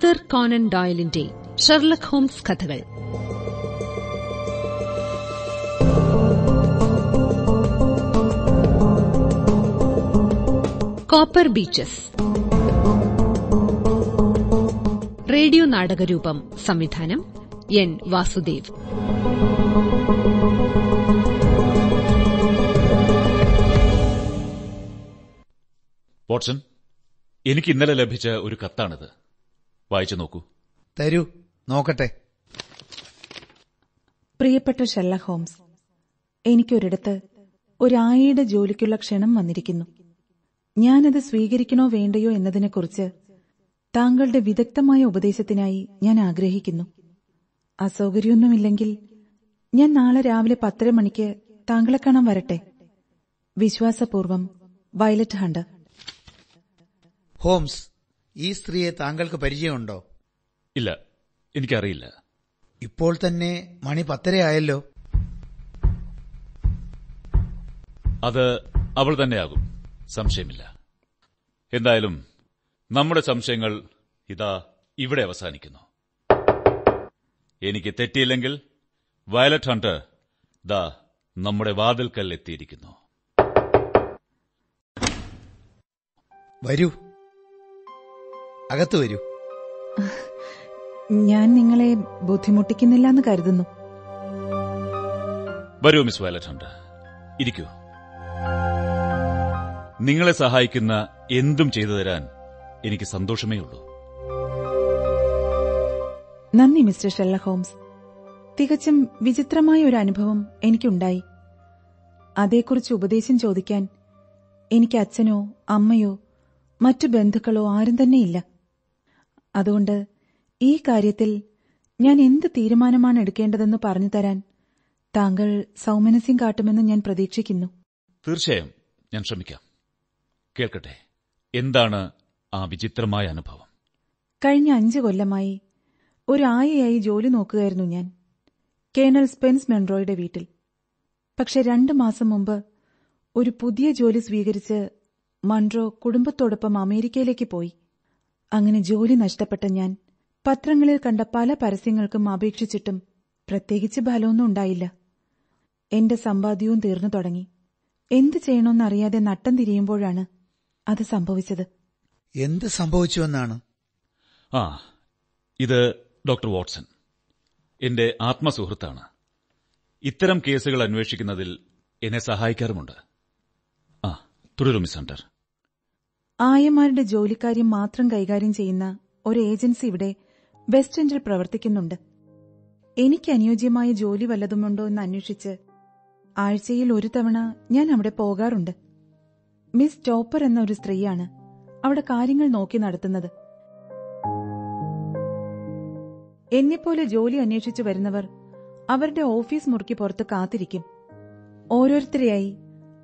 Arthur Conan ഡോയലിന്റെ Sherlock Holmes കഥകൾ. Copper Beeches. Radio നാടകരൂപം സംവിധാനം എൻ വാസുദേവ്. വാട്സൺ എനിക്ക് ഇന്നലെ ലഭിച്ച ഒരു കത്താണിത്. വായിച്ചു നോക്കൂ. തരൂ. നോക്കട്ടെ. പ്രിയപ്പെട്ട ഷെല്ല ഹോംസ് എനിക്കൊരിടത്ത് ഒരായിയുടെ ജോലിക്കുള്ള ക്ഷണം വന്നിരിക്കുന്നു. ഞാനത് സ്വീകരിക്കണോ വേണ്ടയോ എന്നതിനെക്കുറിച്ച് താങ്കളുടെ വിദഗ്ധമായ ഉപദേശത്തിനായി ഞാൻ ആഗ്രഹിക്കുന്നു. അസൗകര്യമൊന്നുമില്ലെങ്കിൽ ഞാൻ നാളെ രാവിലെ പത്തര മണിക്ക് താങ്കളെ കാണാൻ വരട്ടെ. വിശ്വാസപൂർവം വയലറ്റ് ഹണ്ട്. ഹോംസ് ഈ സ്ത്രീയെ താങ്കൾക്ക് പരിചയമുണ്ടോ? ഇല്ല. എനിക്കറിയില്ല. ഇപ്പോൾ തന്നെ മണി പത്തരയായല്ലോ അത് അവൾ തന്നെയാകും. സംശയമില്ല. എന്തായാലും നമ്മുടെ സംശയങ്ങൾ ഇതാ ഇവിടെ അവസാനിക്കുന്നു. എനിക്ക് തെറ്റിയില്ലെങ്കിൽ വയലറ്റ് ഹണ്ടർ ദാ നമ്മുടെ വാതിൽക്കൽ എത്തിയിരിക്കുന്നു. വരൂ. അകത്ത് വരൂ. ഞാൻ നിങ്ങളെ ബുദ്ധിമുട്ടിക്കുന്നില്ല എന്ന് കരുതുന്നു. വരൂ മിസ് വയലറ്റ് ഇരിക്കൂ. നിങ്ങളെ സഹായിക്കുന്ന എന്തും ചെയ്തു തരാൻ എനിക്ക് സന്തോഷമേ ഉള്ളൂ. നന്ദി മിസ്റ്റർ ഷെല്ല ഹോംസ്. തികച്ചും വിചിത്രമായ ഒരു അനുഭവം എനിക്കുണ്ടായി. അതേക്കുറിച്ച് ഉപദേശം ചോദിക്കാൻ എനിക്ക് അച്ഛനോ അമ്മയോ മറ്റു ബന്ധുക്കളോ ആരും തന്നെയില്ല. അതുകൊണ്ട് ഈ കാര്യത്തിൽ ഞാൻ എന്ത് തീരുമാനമാണ് എടുക്കേണ്ടതെന്ന് പറഞ്ഞു തരാൻ താങ്കൾ സൗമനസ്യം കാട്ടുമെന്ന് ഞാൻ പ്രതീക്ഷിക്കുന്നു. തീർച്ചയായും ഞാൻ ശ്രമിക്കാം. കേൾക്കട്ടെ എന്താണ് ആ വിചിത്രമായ അനുഭവം? കഴിഞ്ഞ അഞ്ച് കൊല്ലമായി ഒരു ആയയായി ജോലി നോക്കുകയായിരുന്നു ഞാൻ കേണൽ സ്പെൻസ് മെൻറോയുടെ വീട്ടിൽ. പക്ഷെ രണ്ടു മാസം മുമ്പ് ഒരു പുതിയ ജോലി സ്വീകരിച്ച് മൺട്രോ കുടുംബത്തോടൊപ്പം അമേരിക്കയിലേക്ക് പോയി. അങ്ങനെ ജോലി നഷ്ടപ്പെട്ട ഞാൻ പത്രങ്ങളിൽ കണ്ട പല പരസ്യങ്ങൾക്കും അപേക്ഷിച്ചിട്ടും പ്രത്യേകിച്ച് ഫലമൊന്നും ഉണ്ടായില്ല. എന്റെ സമ്പാദ്യവും തീർന്നു തുടങ്ങി. എന്ത് ചെയ്യണമെന്നറിയാതെ നട്ടം തിരിയുമ്പോഴാണ് അത് സംഭവിച്ചത്. എന്ത് സംഭവിച്ചുവെന്നാണ്? ആ ഇത് ഡോക്ടർ വാട്സൺ. എന്റെ ആത്മസുഹൃത്താണ്. ഇത്തരം കേസുകൾ അന്വേഷിക്കുന്നതിൽ എന്നെ സഹായിക്കാറുമുണ്ട്. ആ തുടരും മിസ് ഹണ്ടർ? ആയമാരുടെ ജോലിക്കാര്യം മാത്രം കൈകാര്യം ചെയ്യുന്ന ഒരു ഏജൻസി ഇവിടെ വെസ്റ്റ് എൻഡിൽ പ്രവർത്തിക്കുന്നുണ്ട്. എനിക്ക് അനുയോജ്യമായ ജോലി വല്ലതുമുണ്ടോ എന്ന് അന്വേഷിച്ച് ആഴ്ചയിൽ ഒരു തവണ ഞാൻ അവിടെ പോകാറുണ്ട്. മിസ് ടോപ്പർ എന്ന ഒരു സ്ത്രീയാണ് അവിടെ കാര്യങ്ങൾ നോക്കി നടത്തുന്നത്. എന്നെപ്പോലെ ജോലി അന്വേഷിച്ചു വരുന്നവർ അവരുടെ ഓഫീസ് മുറുക്കി പുറത്ത് കാത്തിരിക്കും. ഓരോരുത്തരെയായി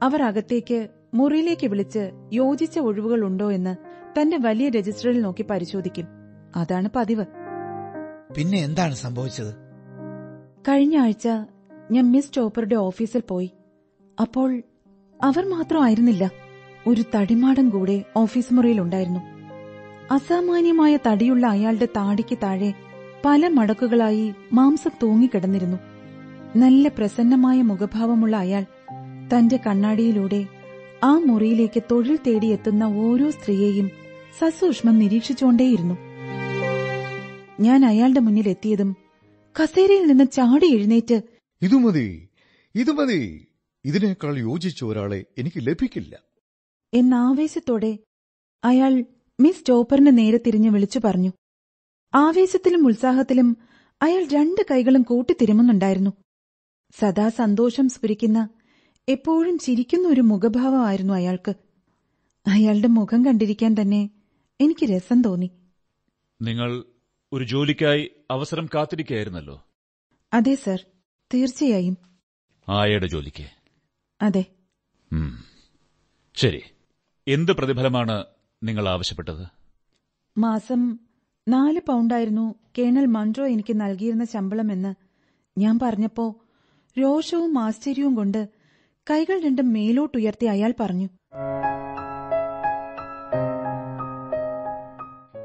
അവർ അകത്തേക്ക് മുറിയിലേക്ക് വിളിച്ച് യോജിച്ച ഒഴിവുകളുണ്ടോ എന്ന് തന്റെ വലിയ രജിസ്റ്ററിൽ നോക്കി പരിശോധിക്കും. അതാണ് പതിവ്. പിന്നെ എന്താണ് സംഭവിച്ചത്? കഴിഞ്ഞ ആഴ്ച ഞാൻ മിസ് ടോപ്പറുടെ ഓഫീസിൽ പോയി. അപ്പോൾ അവർ മാത്രമായിരുന്നില്ല ഒരു തടിമാടം കൂടെ ഓഫീസ് മുറിയിൽ ഉണ്ടായിരുന്നു. അസാമാന്യമായ തടിയുള്ള അയാളുടെ താടിക്ക് താഴെ പല മടക്കുകളായി മാംസം തൂങ്ങിക്കിടന്നിരുന്നു. നല്ല പ്രസന്നമായ മുഖഭാവമുള്ള അയാൾ തന്റെ കണ്ണാടിയിലൂടെ ആ മുറിയിലേക്ക് തൊഴിൽ തേടിയെത്തുന്ന ഓരോ സ്ത്രീയെയും സസൂക്ഷ്മം നിരീക്ഷിച്ചുകൊണ്ടേയിരുന്നു. ഞാൻ അയാളുടെ മുന്നിൽ എത്തിയതും കസേരയിൽ നിന്ന് ചാടി എഴുന്നേറ്റ് ഇതുമതി ഇതുമതി ഇത് മതി ഇതിനേക്കാൾ യോജിച്ച ഒരാളെ എനിക്ക് ലഭിക്കില്ല. എന്ന ആവേശത്തോടെ അയാൾ മിസ് ടോപ്പറിന് നേരെ തിരിഞ്ഞ് വിളിച്ചു പറഞ്ഞു. ആവേശത്തിലും ഉത്സാഹത്തിലും അയാൾ രണ്ട് കൈകളും കൂട്ടിത്തിരുമുന്നുണ്ടായിരുന്നു. സദാ സന്തോഷം സ്ഫുരിക്കുന്ന എപ്പോഴും ചിരിക്കുന്ന ഒരു മുഖഭാവമായിരുന്നു അയാൾക്ക്. അയാളുടെ മുഖം കണ്ടിരിക്കാൻ തന്നെ എനിക്ക് രസം തോന്നി. നിങ്ങൾ ഒരു ജോലിക്കായി അവസരം കാത്തിരിക്കുകയായിരുന്നല്ലോ? അതെ സർ. തീർച്ചയായും. ആയയുടെ ജോലിക്ക്. അതെ. ശരി. എന്ത് പ്രതിഫലമാണ് നിങ്ങൾ ആവശ്യപ്പെട്ടത്? മാസം നാല് പൗണ്ടായിരുന്നു കേണൽ മൺട്രോ എനിക്ക് നൽകിയിരുന്ന ശമ്പളമെന്ന് ഞാൻ പറഞ്ഞപ്പോ രോഷവും ആശ്ചര്യവും കൊണ്ട് കൈകൾ രണ്ടും മേലോട്ടുയർത്തി അയാൾ പറഞ്ഞു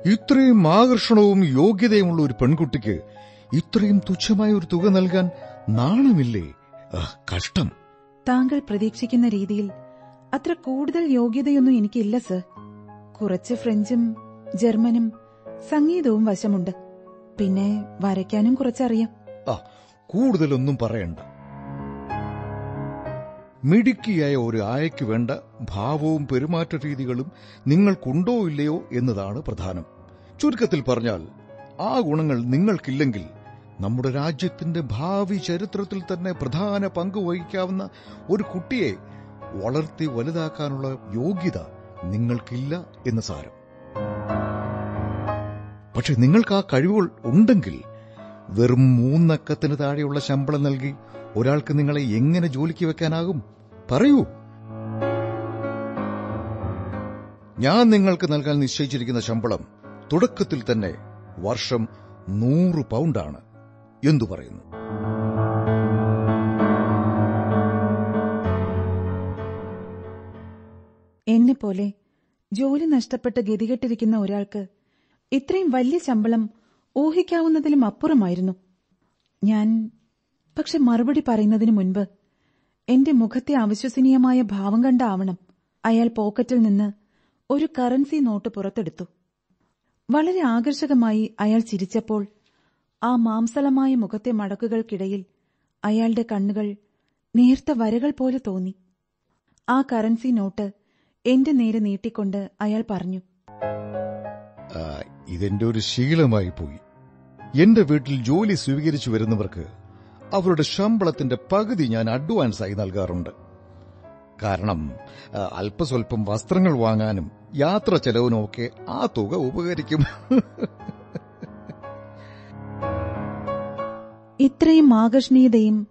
ഇത്രയും ആകർഷണവും യോഗ്യതയുമുള്ള ഒരു പെൺകുട്ടിക്ക് ഇത്രയും തുച്ഛമായ ഒരു തുക നൽകാൻ നാണമില്ലേ? കഷ്ടം. താങ്കൾ പ്രതീക്ഷിക്കുന്ന രീതിയിൽ അത്ര കൂടുതൽ യോഗ്യതയൊന്നും എനിക്കില്ല സർ. കുറച്ച് ഫ്രഞ്ചും ജർമ്മനും സംഗീതവും വശമുണ്ട്. പിന്നെ വരയ്ക്കാനും കുറച്ചറിയാം. കൂടുതലൊന്നും പറയണ്ട. മിടുക്കിയായ ഒരു ആയയ്ക്ക് വേണ്ട ഭാവവും പെരുമാറ്റ രീതികളും നിങ്ങൾക്കുണ്ടോ ഇല്ലയോ എന്നതാണ് പ്രധാനം. ചുരുക്കത്തിൽ പറഞ്ഞാൽ ആ ഗുണങ്ങൾ നിങ്ങൾക്കില്ലെങ്കിൽ നമ്മുടെ രാജ്യത്തിന്റെ ഭാവി ചരിത്രത്തിൽ തന്നെ പ്രധാന പങ്ക് വഹിക്കാവുന്ന ഒരു കുട്ടിയെ വളർത്തി വലുതാക്കാനുള്ള യോഗ്യത നിങ്ങൾക്കില്ല എന്ന് സാരം. പക്ഷെ നിങ്ങൾക്ക് ആ കഴിവുകൾ ഉണ്ടെങ്കിൽ വെറും മൂന്നക്കത്തിന് താഴെയുള്ള ശമ്പളം നൽകി ഒരാൾക്ക് നിങ്ങളെ എങ്ങനെ ജോലിക്ക് വെക്കാനാകും? പറയൂ. ഞാൻ നിങ്ങൾക്ക് നൽകാൻ നിശ്ചയിച്ചിരിക്കുന്ന ശമ്പളം തുടക്കത്തിൽ തന്നെ വർഷം നൂറ് പൗണ്ടാണ്. എന്തു പറയുന്നു? എന്നെ പോലെ ജോലി നഷ്ടപ്പെട്ട് ഗതികെട്ടിരിക്കുന്ന ഒരാൾക്ക് ഇത്രയും വലിയ ശമ്പളം ഊഹിക്കാവുന്നതിലും അപ്പുറമായിരുന്നു. ഞാൻ പക്ഷെ മറുപടി പറയുന്നതിനു മുൻപ് എന്റെ മുഖത്തെ അവിശ്വസനീയമായ ഭാവം കണ്ടാവണം. അയാൾ പോക്കറ്റിൽ നിന്ന് ഒരു കറൻസി നോട്ട് പുറത്തെടുത്തു. വളരെ ആകർഷകമായി അയാൾ ചിരിച്ചപ്പോൾ ആ മാംസലമായ മുഖത്തെ മടക്കുകൾക്കിടയിൽ അയാളുടെ കണ്ണുകൾ നേർത്ത വരകൾ പോലെ തോന്നി. ആ കറൻസി നോട്ട് എന്റെ നേരെ നീട്ടിക്കൊണ്ട് അയാൾ പറഞ്ഞു ഇതെന്റെ ഒരു ശീലമായി പോയി. എന്റെ വീട്ടിൽ ജോലി സ്വീകരിച്ചു വരുന്നവർക്ക് അവരുടെ ശമ്പളത്തിന്റെ പകുതി ഞാൻ അഡ്വാൻസായി നൽകാറുണ്ട്. കാരണം അല്പസ്വല്പം വസ്ത്രങ്ങൾ വാങ്ങാനും യാത്ര ചെലവിനുമൊക്കെ ആ തുക ഉപകരിക്കും. ഇത്രയും ആകർഷണീയതയും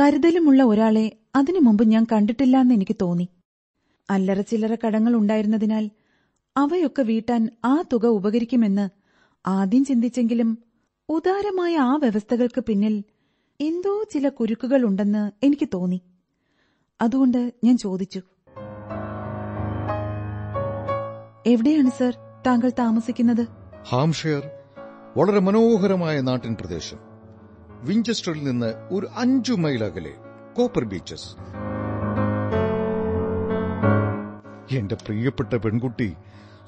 കരുതലുമുള്ള ഒരാളെ അതിനു മുമ്പ് ഞാൻ കണ്ടിട്ടില്ല എന്ന് എനിക്ക് തോന്നി. അല്ലറ ചില്ലറ കടങ്ങൾ ഉണ്ടായിരുന്നതിനാൽ അവയൊക്കെ വീട്ടാൻ ആ തുക ഉപകരിക്കുമെന്ന് ആദ്യം ചിന്തിച്ചെങ്കിലും ഉദാരമായ ആ വ്യവസ്ഥകൾക്ക് പിന്നിൽ എന്തോ ചില കുരുക്കുകൾ ഉണ്ടെന്ന് എനിക്ക് തോന്നി. അതുകൊണ്ട് ഞാൻ ചോദിച്ചു. എവിടെയാണ് സർ താങ്കൾ താമസിക്കുന്നത്? ഹാംഷെയർ വളരെ മനോഹരമായ നാട്ടിൻ പ്രദേശം. വിഞ്ചസ്റ്ററിൽ നിന്ന് ഒരു അഞ്ചു മൈൽ അകലെ കോപ്പർ ബീച്ചസ്. എന്റെ പ്രിയപ്പെട്ട പെൺകുട്ടി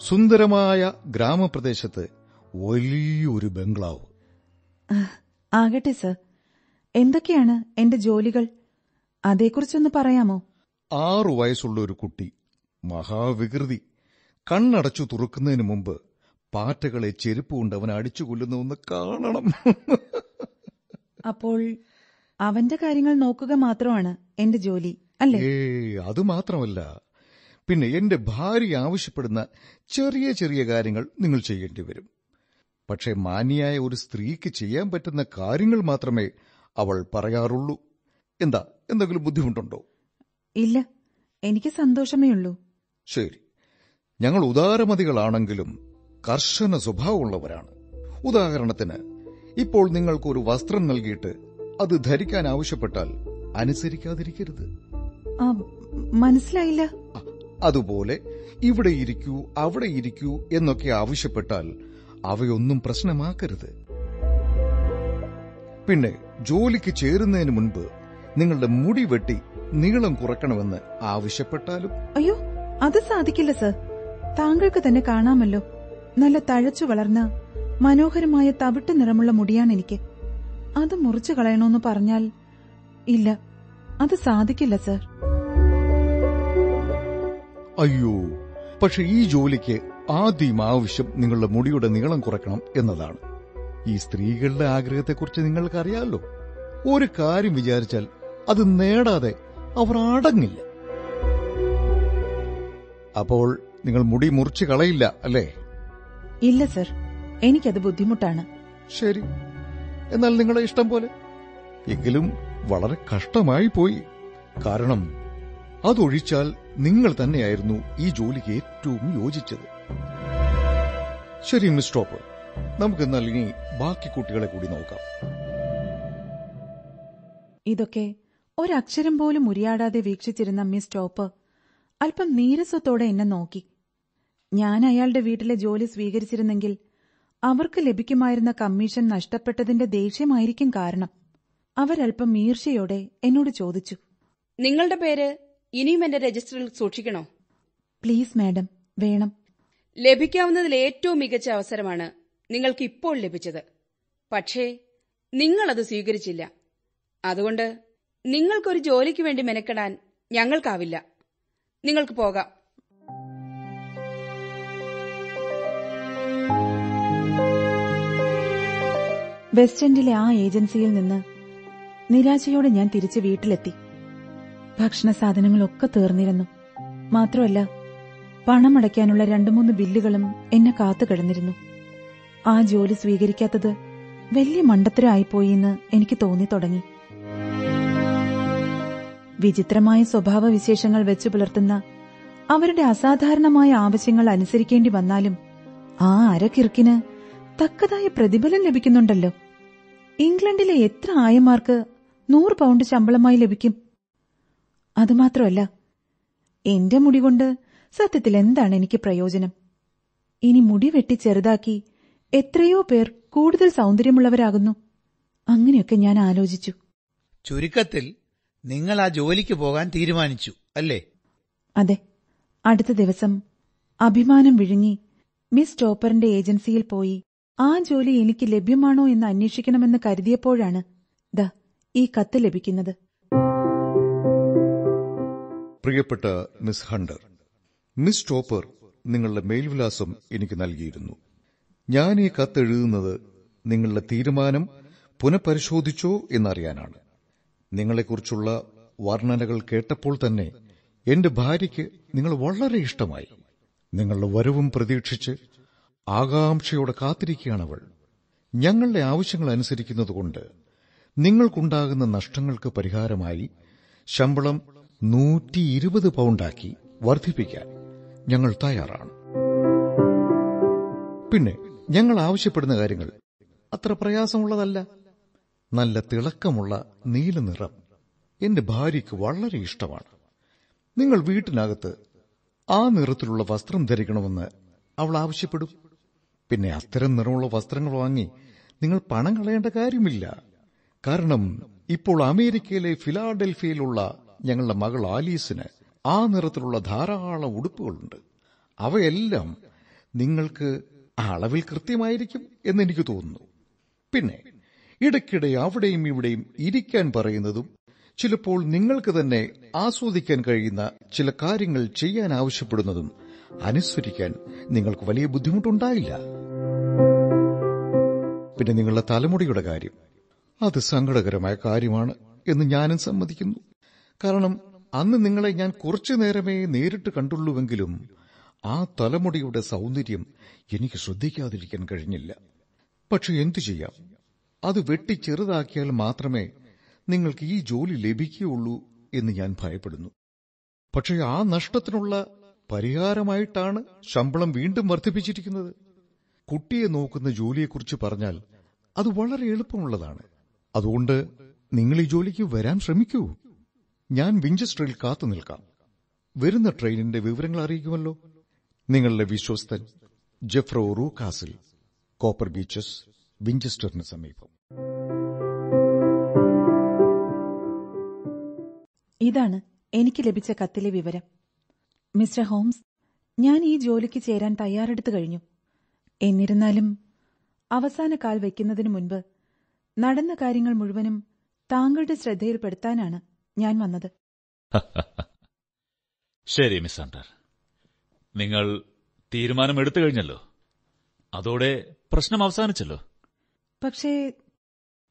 സുന്ദരമായ ഗ്രാമപ്രദേശത്ത് വലിയൊരു ബംഗ്ലാവ്. ആകട്ടെ സർ. എന്തൊക്കെയാണ് എന്റെ ജോലികൾ? അതേക്കുറിച്ചൊന്ന് പറയാമോ? ആറു വയസ്സുള്ള ഒരു കുട്ടി മഹാവികൃതി. കണ്ണടച്ചു തുറക്കുന്നതിന് മുമ്പ് പാറ്റകളെ ചെരുപ്പ് കൊണ്ട് അവൻ അടിച്ചു കൊല്ലുന്ന കാണണം. അപ്പോൾ അവന്റെ കാര്യങ്ങൾ നോക്കുക മാത്രമാണ് എന്റെ ജോലി അല്ലേ? അത് മാത്രമല്ല. പിന്നെ എന്റെ ഭാര്യ ആവശ്യപ്പെടുന്ന ചെറിയ ചെറിയ കാര്യങ്ങൾ നിങ്ങൾ ചെയ്യേണ്ടി വരും. പക്ഷേ മാന്യായ ഒരു സ്ത്രീക്ക് ചെയ്യാൻ പറ്റുന്ന കാര്യങ്ങൾ മാത്രമേ അവൾ പറയാറുള്ളൂ. എന്താ? എന്തെങ്കിലും ബുദ്ധിമുട്ടുണ്ടോ? ഇല്ല. എനിക്ക് സന്തോഷമേ ഉള്ളൂ. ശരി. ഞങ്ങൾ ഉദാരമതികളാണെങ്കിലും കർശന സ്വഭാവമുള്ളവരാണ്. ഉദാഹരണത്തിന് ഇപ്പോൾ നിങ്ങൾക്ക് ഒരു വസ്ത്രം നൽകിയിട്ട് അത് ധരിക്കാൻ ആവശ്യപ്പെട്ടാൽ അനുസരിക്കാതിരിക്കരുത്. മനസ്സിലായില്ല. അതുപോലെ ഇവിടെ ഇരിക്കൂ അവിടെ ഇരിക്കൂ എന്നൊക്കെ ആവശ്യപ്പെട്ടാൽ അവയൊന്നും പ്രശ്നമാക്കരുത്. പിന്നെ ജോലിക്ക് ചേരുന്നതിന് മുൻപ് നിങ്ങളുടെ മുടി വെട്ടി നീളം കുറക്കണമെന്ന് ആവശ്യപ്പെട്ടാലും. അയ്യോ അത് സാധിക്കില്ല സർ. താങ്കൾക്ക് തന്നെ കാണാമല്ലോ. നല്ല തഴച്ചു വളർന്ന മനോഹരമായ തവിട്ട് നിറമുള്ള മുടിയാണ് എനിക്ക്. അത് മുറിച്ചു കളയണമെന്ന് പറഞ്ഞാൽ ഇല്ല അത് സാധിക്കില്ല സർ. അയ്യോ പക്ഷെ ഈ ജോലിക്ക് ആദ്യം ആവശ്യം നിങ്ങളുടെ മുടിയുടെ നീളം കുറയ്ക്കണം എന്നതാണ്. ഈ സ്ത്രീകളുടെ ആഗ്രഹത്തെക്കുറിച്ച് നിങ്ങൾക്കറിയാമല്ലോ ഒരു കാര്യം വിചാരിച്ചാൽ അത് നേടാതെ അവർ അടങ്ങില്ല. അപ്പോൾ നിങ്ങൾ മുടി മുറിച്ച് കളയില്ല അല്ലേ? ഇല്ല സർ. എനിക്കത് ബുദ്ധിമുട്ടാണ്. ശരി. എന്നാൽ നിങ്ങളെ ഇഷ്ടം പോലെ. എങ്കിലും വളരെ കഷ്ടമായി പോയി. കാരണം അതൊഴിച്ചാൽ നിങ്ങൾ തന്നെയായിരുന്നു ഈ ജോലിക്ക് ഏറ്റവും യോജിച്ചത്. ശരി മിസ് ടോപ്പ് നമുക്ക് എന്നാൽ ഇനി ബാക്കി കുട്ടികളെ കൂടി നോക്കാം. ഇതൊക്കെ ഒരക്ഷരം പോലും ഉരിയാടാതെ വീക്ഷിച്ചിരുന്ന മിസ് ടോപ്പ് അല്പം നീരസത്തോടെ എന്നെ നോക്കി. ഞാൻ അയാളുടെ വീട്ടിലെ ജോലി സ്വീകരിച്ചിരുന്നെങ്കിൽ അവർക്ക് ലഭിക്കുമായിരുന്ന കമ്മീഷൻ നഷ്ടപ്പെട്ടതിന്റെ ദേഷ്യമായിരിക്കും കാരണം. അവരൽപ്പം ഈർഷ്യയോടെ എന്നോട് ചോദിച്ചു. നിങ്ങളുടെ പേര് ഇനിയും എന്റെ രജിസ്റ്ററിൽ സൂക്ഷിക്കണോ? പ്ലീസ് മാഡം വേണം. ലഭിക്കാവുന്നതിൽ ഏറ്റവും മികച്ച അവസരമാണ് നിങ്ങൾക്ക് ഇപ്പോൾ ലഭിച്ചത്. പക്ഷേ നിങ്ങളത് സ്വീകരിച്ചില്ല. അതുകൊണ്ട് നിങ്ങൾക്കൊരു ജോലിക്ക് വേണ്ടി മെനക്കെടാൻ ഞങ്ങൾക്കാവില്ല. നിങ്ങൾക്ക് പോകാം. വെസ്റ്റ് എൻഡിലെ ആ ഏജൻസിയിൽ നിന്ന് നിരാശയോടെ ഞാൻ തിരിച്ച് വീട്ടിലെത്തി. ഭക്ഷണ സാധനങ്ങളൊക്കെ തീർന്നിരുന്നു. മാത്രമല്ല പണമടയ്ക്കാനുള്ള രണ്ടു മൂന്ന് ബില്ലുകളും എന്നെ കാത്തു കിടന്നിരുന്നു. ആ ജോലി സ്വീകരിക്കാത്തത് വലിയ മണ്ടത്തരമായിപ്പോയി എന്ന് എനിക്ക് തോന്നി തുടങ്ങി. വിചിത്രമായ സ്വഭാവവിശേഷങ്ങൾ വെച്ചു പുലർത്തുന്ന അവരുടെ അസാധാരണമായ ആവശ്യങ്ങൾ അനുസരിക്കേണ്ടി വന്നാലും ആ അരക്കിറുക്കിന് തക്കതായ പ്രതിഫലം ലഭിക്കുന്നുണ്ടല്ലോ. ഇംഗ്ലണ്ടിലെ എത്ര ആയമാർക്ക് നൂറ് പൗണ്ട് ശമ്പളമായി ലഭിക്കും? അതുമാത്രമല്ല എന്റെ മുടി കൊണ്ട് സത്യത്തിൽ എന്താണ് എനിക്ക് പ്രയോജനം? ഇനി മുടി വെട്ടി ചെറുതാക്കി എത്രയോ പേർ കൂടുതൽ സൗന്ദര്യമുള്ളവരാകുന്നു. അങ്ങനെയൊക്കെ ഞാൻ ആലോചിച്ചു. ചുരുക്കത്തിൽ നിങ്ങൾ ആ ജോലിക്ക് പോകാൻ തീരുമാനിച്ചു അല്ലേ? അതെ. അടുത്ത ദിവസം അഭിമാനം വിഴുങ്ങി മിസ് ടോപ്പറിന്റെ ഏജൻസിയിൽ പോയി ആ ജോലി എനിക്ക് ലഭ്യമാണോ എന്ന് അന്വേഷിക്കണമെന്ന് കരുതിയപ്പോഴാണ് ദ ഈ കത്ത് ലഭിക്കുന്നത്. പ്രിയപ്പെട്ട മിസ് ഹണ്ടർ മിസ് ടോപ്പർ നിങ്ങളുടെ മേൽവിലാസം എനിക്ക് നൽകിയിരുന്നു. ഞാൻ ഈ കത്ത് എഴുതുന്നത് നിങ്ങളുടെ തീരുമാനം പുനഃപരിശോധിച്ചോ എന്നറിയാനാണ്. നിങ്ങളെക്കുറിച്ചുള്ള വർണനകൾ കേട്ടപ്പോൾ തന്നെ എന്റെ ഭാര്യയ്ക്ക് നിങ്ങൾ വളരെ ഇഷ്ടമായി. നിങ്ങളുടെ വരവും പ്രതീക്ഷിച്ച് ആകാംക്ഷയോടെ കാത്തിരിക്കുകയാണവൾ ഞങ്ങളുടെ ആവശ്യങ്ങൾ അനുസരിക്കുന്നതുകൊണ്ട് നിങ്ങൾക്കുണ്ടാകുന്ന നഷ്ടങ്ങൾക്ക് പരിഹാരമായി ശമ്പളം നൂറ്റി ഇരുപത് പൗണ്ടാക്കി വർദ്ധിപ്പിക്കാൻ ഞങ്ങൾ തയ്യാറാണ്. പിന്നെ ഞങ്ങൾ ആവശ്യപ്പെടുന്ന കാര്യങ്ങൾ അത്ര പ്രയാസമുള്ളതല്ല. നല്ല തിളക്കമുള്ള നീലനിറം എന്റെ ഭാര്യയ്ക്ക് വളരെ ഇഷ്ടമാണ്. നിങ്ങൾ വീട്ടിനകത്ത് ആ നിറത്തിലുള്ള വസ്ത്രം ധരിക്കണമെന്ന് അവൾ ആവശ്യപ്പെടും. പിന്നെ അത്തരം നിറമുള്ള വസ്ത്രങ്ങൾ വാങ്ങി നിങ്ങൾ പണം കളയേണ്ട കാര്യമില്ല. കാരണം ഇപ്പോൾ അമേരിക്കയിലെ ഫിലാഡൽഫിയയിലുള്ള ഞങ്ങളുടെ മകൾ ആലീസിന് ആ നിറത്തിലുള്ള ധാരാളം ഉടുപ്പുകളുണ്ട്. അവയെല്ലാം നിങ്ങൾക്ക് അളവിൽ കൃത്യമായിരിക്കും എന്ന് എനിക്ക് തോന്നുന്നു. പിന്നെ ഇടയ്ക്കിടെ അവിടെയും ഇവിടെയും ഇരിക്കാൻ പറയുന്നതും ചിലപ്പോൾ നിങ്ങൾക്ക് തന്നെ ആസ്വദിക്കാൻ കഴിയുന്ന ചില കാര്യങ്ങൾ ചെയ്യാൻ ആവശ്യപ്പെടുന്നതും അനുസരിക്കാൻ നിങ്ങൾക്ക് വലിയ ബുദ്ധിമുട്ടുണ്ടായില്ല. പിന്നെ നിങ്ങളുടെ തലമുടിയുടെ കാര്യം. അത് സങ്കടകരമായ കാര്യമാണ് എന്ന് ഞാനും സമ്മതിക്കുന്നു. കാരണം അന്ന് നിങ്ങളെ ഞാൻ കുറച്ചു നേരമേ നേരിട്ട് കണ്ടുള്ളൂവെങ്കിലും ആ തലമുടിയുടെ സൗന്ദര്യം എനിക്ക് ശ്രദ്ധിക്കാതിരിക്കാൻ കഴിഞ്ഞില്ല. പക്ഷെ എന്തു ചെയ്യാം? അത് വെട്ടി ചെറുതാക്കിയാൽ മാത്രമേ നിങ്ങൾക്ക് ഈ ജോലി ലഭിക്കുകയുള്ളൂ എന്ന് ഞാൻ ഭയപ്പെടുന്നു. പക്ഷേ ആ നഷ്ടത്തിനുള്ള പരിഹാരമായിട്ടാണ് ശമ്പളം വീണ്ടും വർദ്ധിപ്പിച്ചിരിക്കുന്നത്. കുട്ടിയെ നോക്കുന്ന ജോലിയെക്കുറിച്ച് പറഞ്ഞാൽ അത് വളരെ എളുപ്പമുള്ളതാണ്. അതുകൊണ്ട് നിങ്ങൾ ഈ ജോലിക്ക് വരാൻ ശ്രമിക്കൂ. ഞാൻ വിഞ്ചസ്റ്ററിൽ കാത്തു നിൽക്കാം. വരുന്ന ട്രെയിനിന്റെ വിവരങ്ങൾ അറിയിക്കുമല്ലോ. നിങ്ങളുടെ വിശ്വസ്തൻ ജെഫ്രോ റൂക്കാസിൽ കോപ്പർ ബീച്ചസ് വിഞ്ചസ്റ്ററിന് സമീപം. ഇതാണ് എനിക്ക് ലഭിച്ച കത്തിലെ വിവരം. മിസ്റ്റർ ഹോംസ് ഞാൻ ഈ ജോലിക്ക് ചേരാൻ തയ്യാറെടുത്തു കഴിഞ്ഞു. എന്നിരുന്നാലും അവസാന കാൽ വയ്ക്കുന്നതിനു മുൻപ് നടന്ന കാര്യങ്ങൾ മുഴുവനും താങ്കളുടെ ശ്രദ്ധയിൽപ്പെടുത്താനാണ് ഞാൻ വന്നത്. ശരി മിസ് ആണ്ടർ നിങ്ങൾ തീരുമാനം എടുത്തു കഴിഞ്ഞല്ലോ. അതോടെ പ്രശ്നം അവസാനിച്ചല്ലോ. പക്ഷേ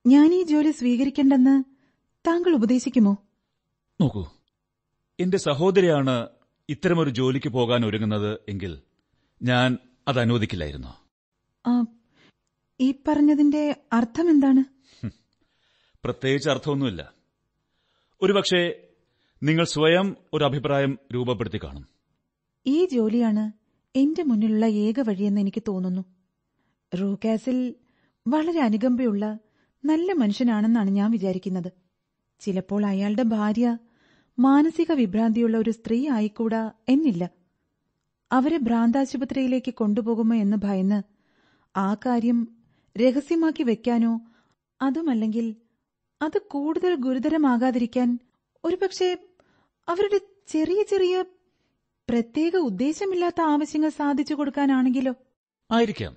ഞാൻ ഈ ജോലി സ്വീകരിക്കേണ്ടെന്ന് താങ്കൾ ഉപദേശിക്കുമോ? നോക്കൂ. എന്റെ സഹോദരിയാണ് ഇത്തരമൊരു ജോലിക്ക് പോകാൻ ഒരുങ്ങുന്നത് എങ്കിൽ ഞാൻ അത് അനുവദിക്കില്ലായിരുന്നു? ഈ പറഞ്ഞതിന്റെ അർത്ഥം എന്താണ്? പ്രത്യേകിച്ച് അർത്ഥമൊന്നുമില്ല. ഒരുപക്ഷെ നിങ്ങൾ സ്വയം ഒരു അഭിപ്രായം രൂപപ്പെടുത്തി കാണും. ഈ ജോലിയാണ് എന്റെ മുന്നിലുള്ള ഏക വഴിയെന്ന് എനിക്ക് തോന്നുന്നു. റൂക്കാസിൽ വളരെ അനുകമ്പയുള്ള നല്ല മനുഷ്യനാണെന്നാണ് ഞാൻ വിചാരിക്കുന്നത്. ചിലപ്പോൾ അയാളുടെ ഭാര്യ മാനസിക വിഭ്രാന്തിയുള്ള ഒരു സ്ത്രീ ആയിക്കൂടാ എന്നില്ല. അവരെ ഭ്രാന്താശുപത്രിയിലേക്ക് കൊണ്ടുപോകുമോ എന്ന് ഭയന്ന് ആ കാര്യം രഹസ്യമാക്കി വെക്കാനോ അതുമല്ലെങ്കിൽ അത് കൂടുതൽ ഗുരുതരമാകാതിരിക്കാൻ ഒരുപക്ഷെ അവരുടെ ചെറിയ ചെറിയ പ്രത്യേക ഉദ്ദേശമില്ലാത്ത ആവശ്യങ്ങൾ സാധിച്ചു കൊടുക്കാനാണെങ്കിലോ? ആയിരിക്കാം.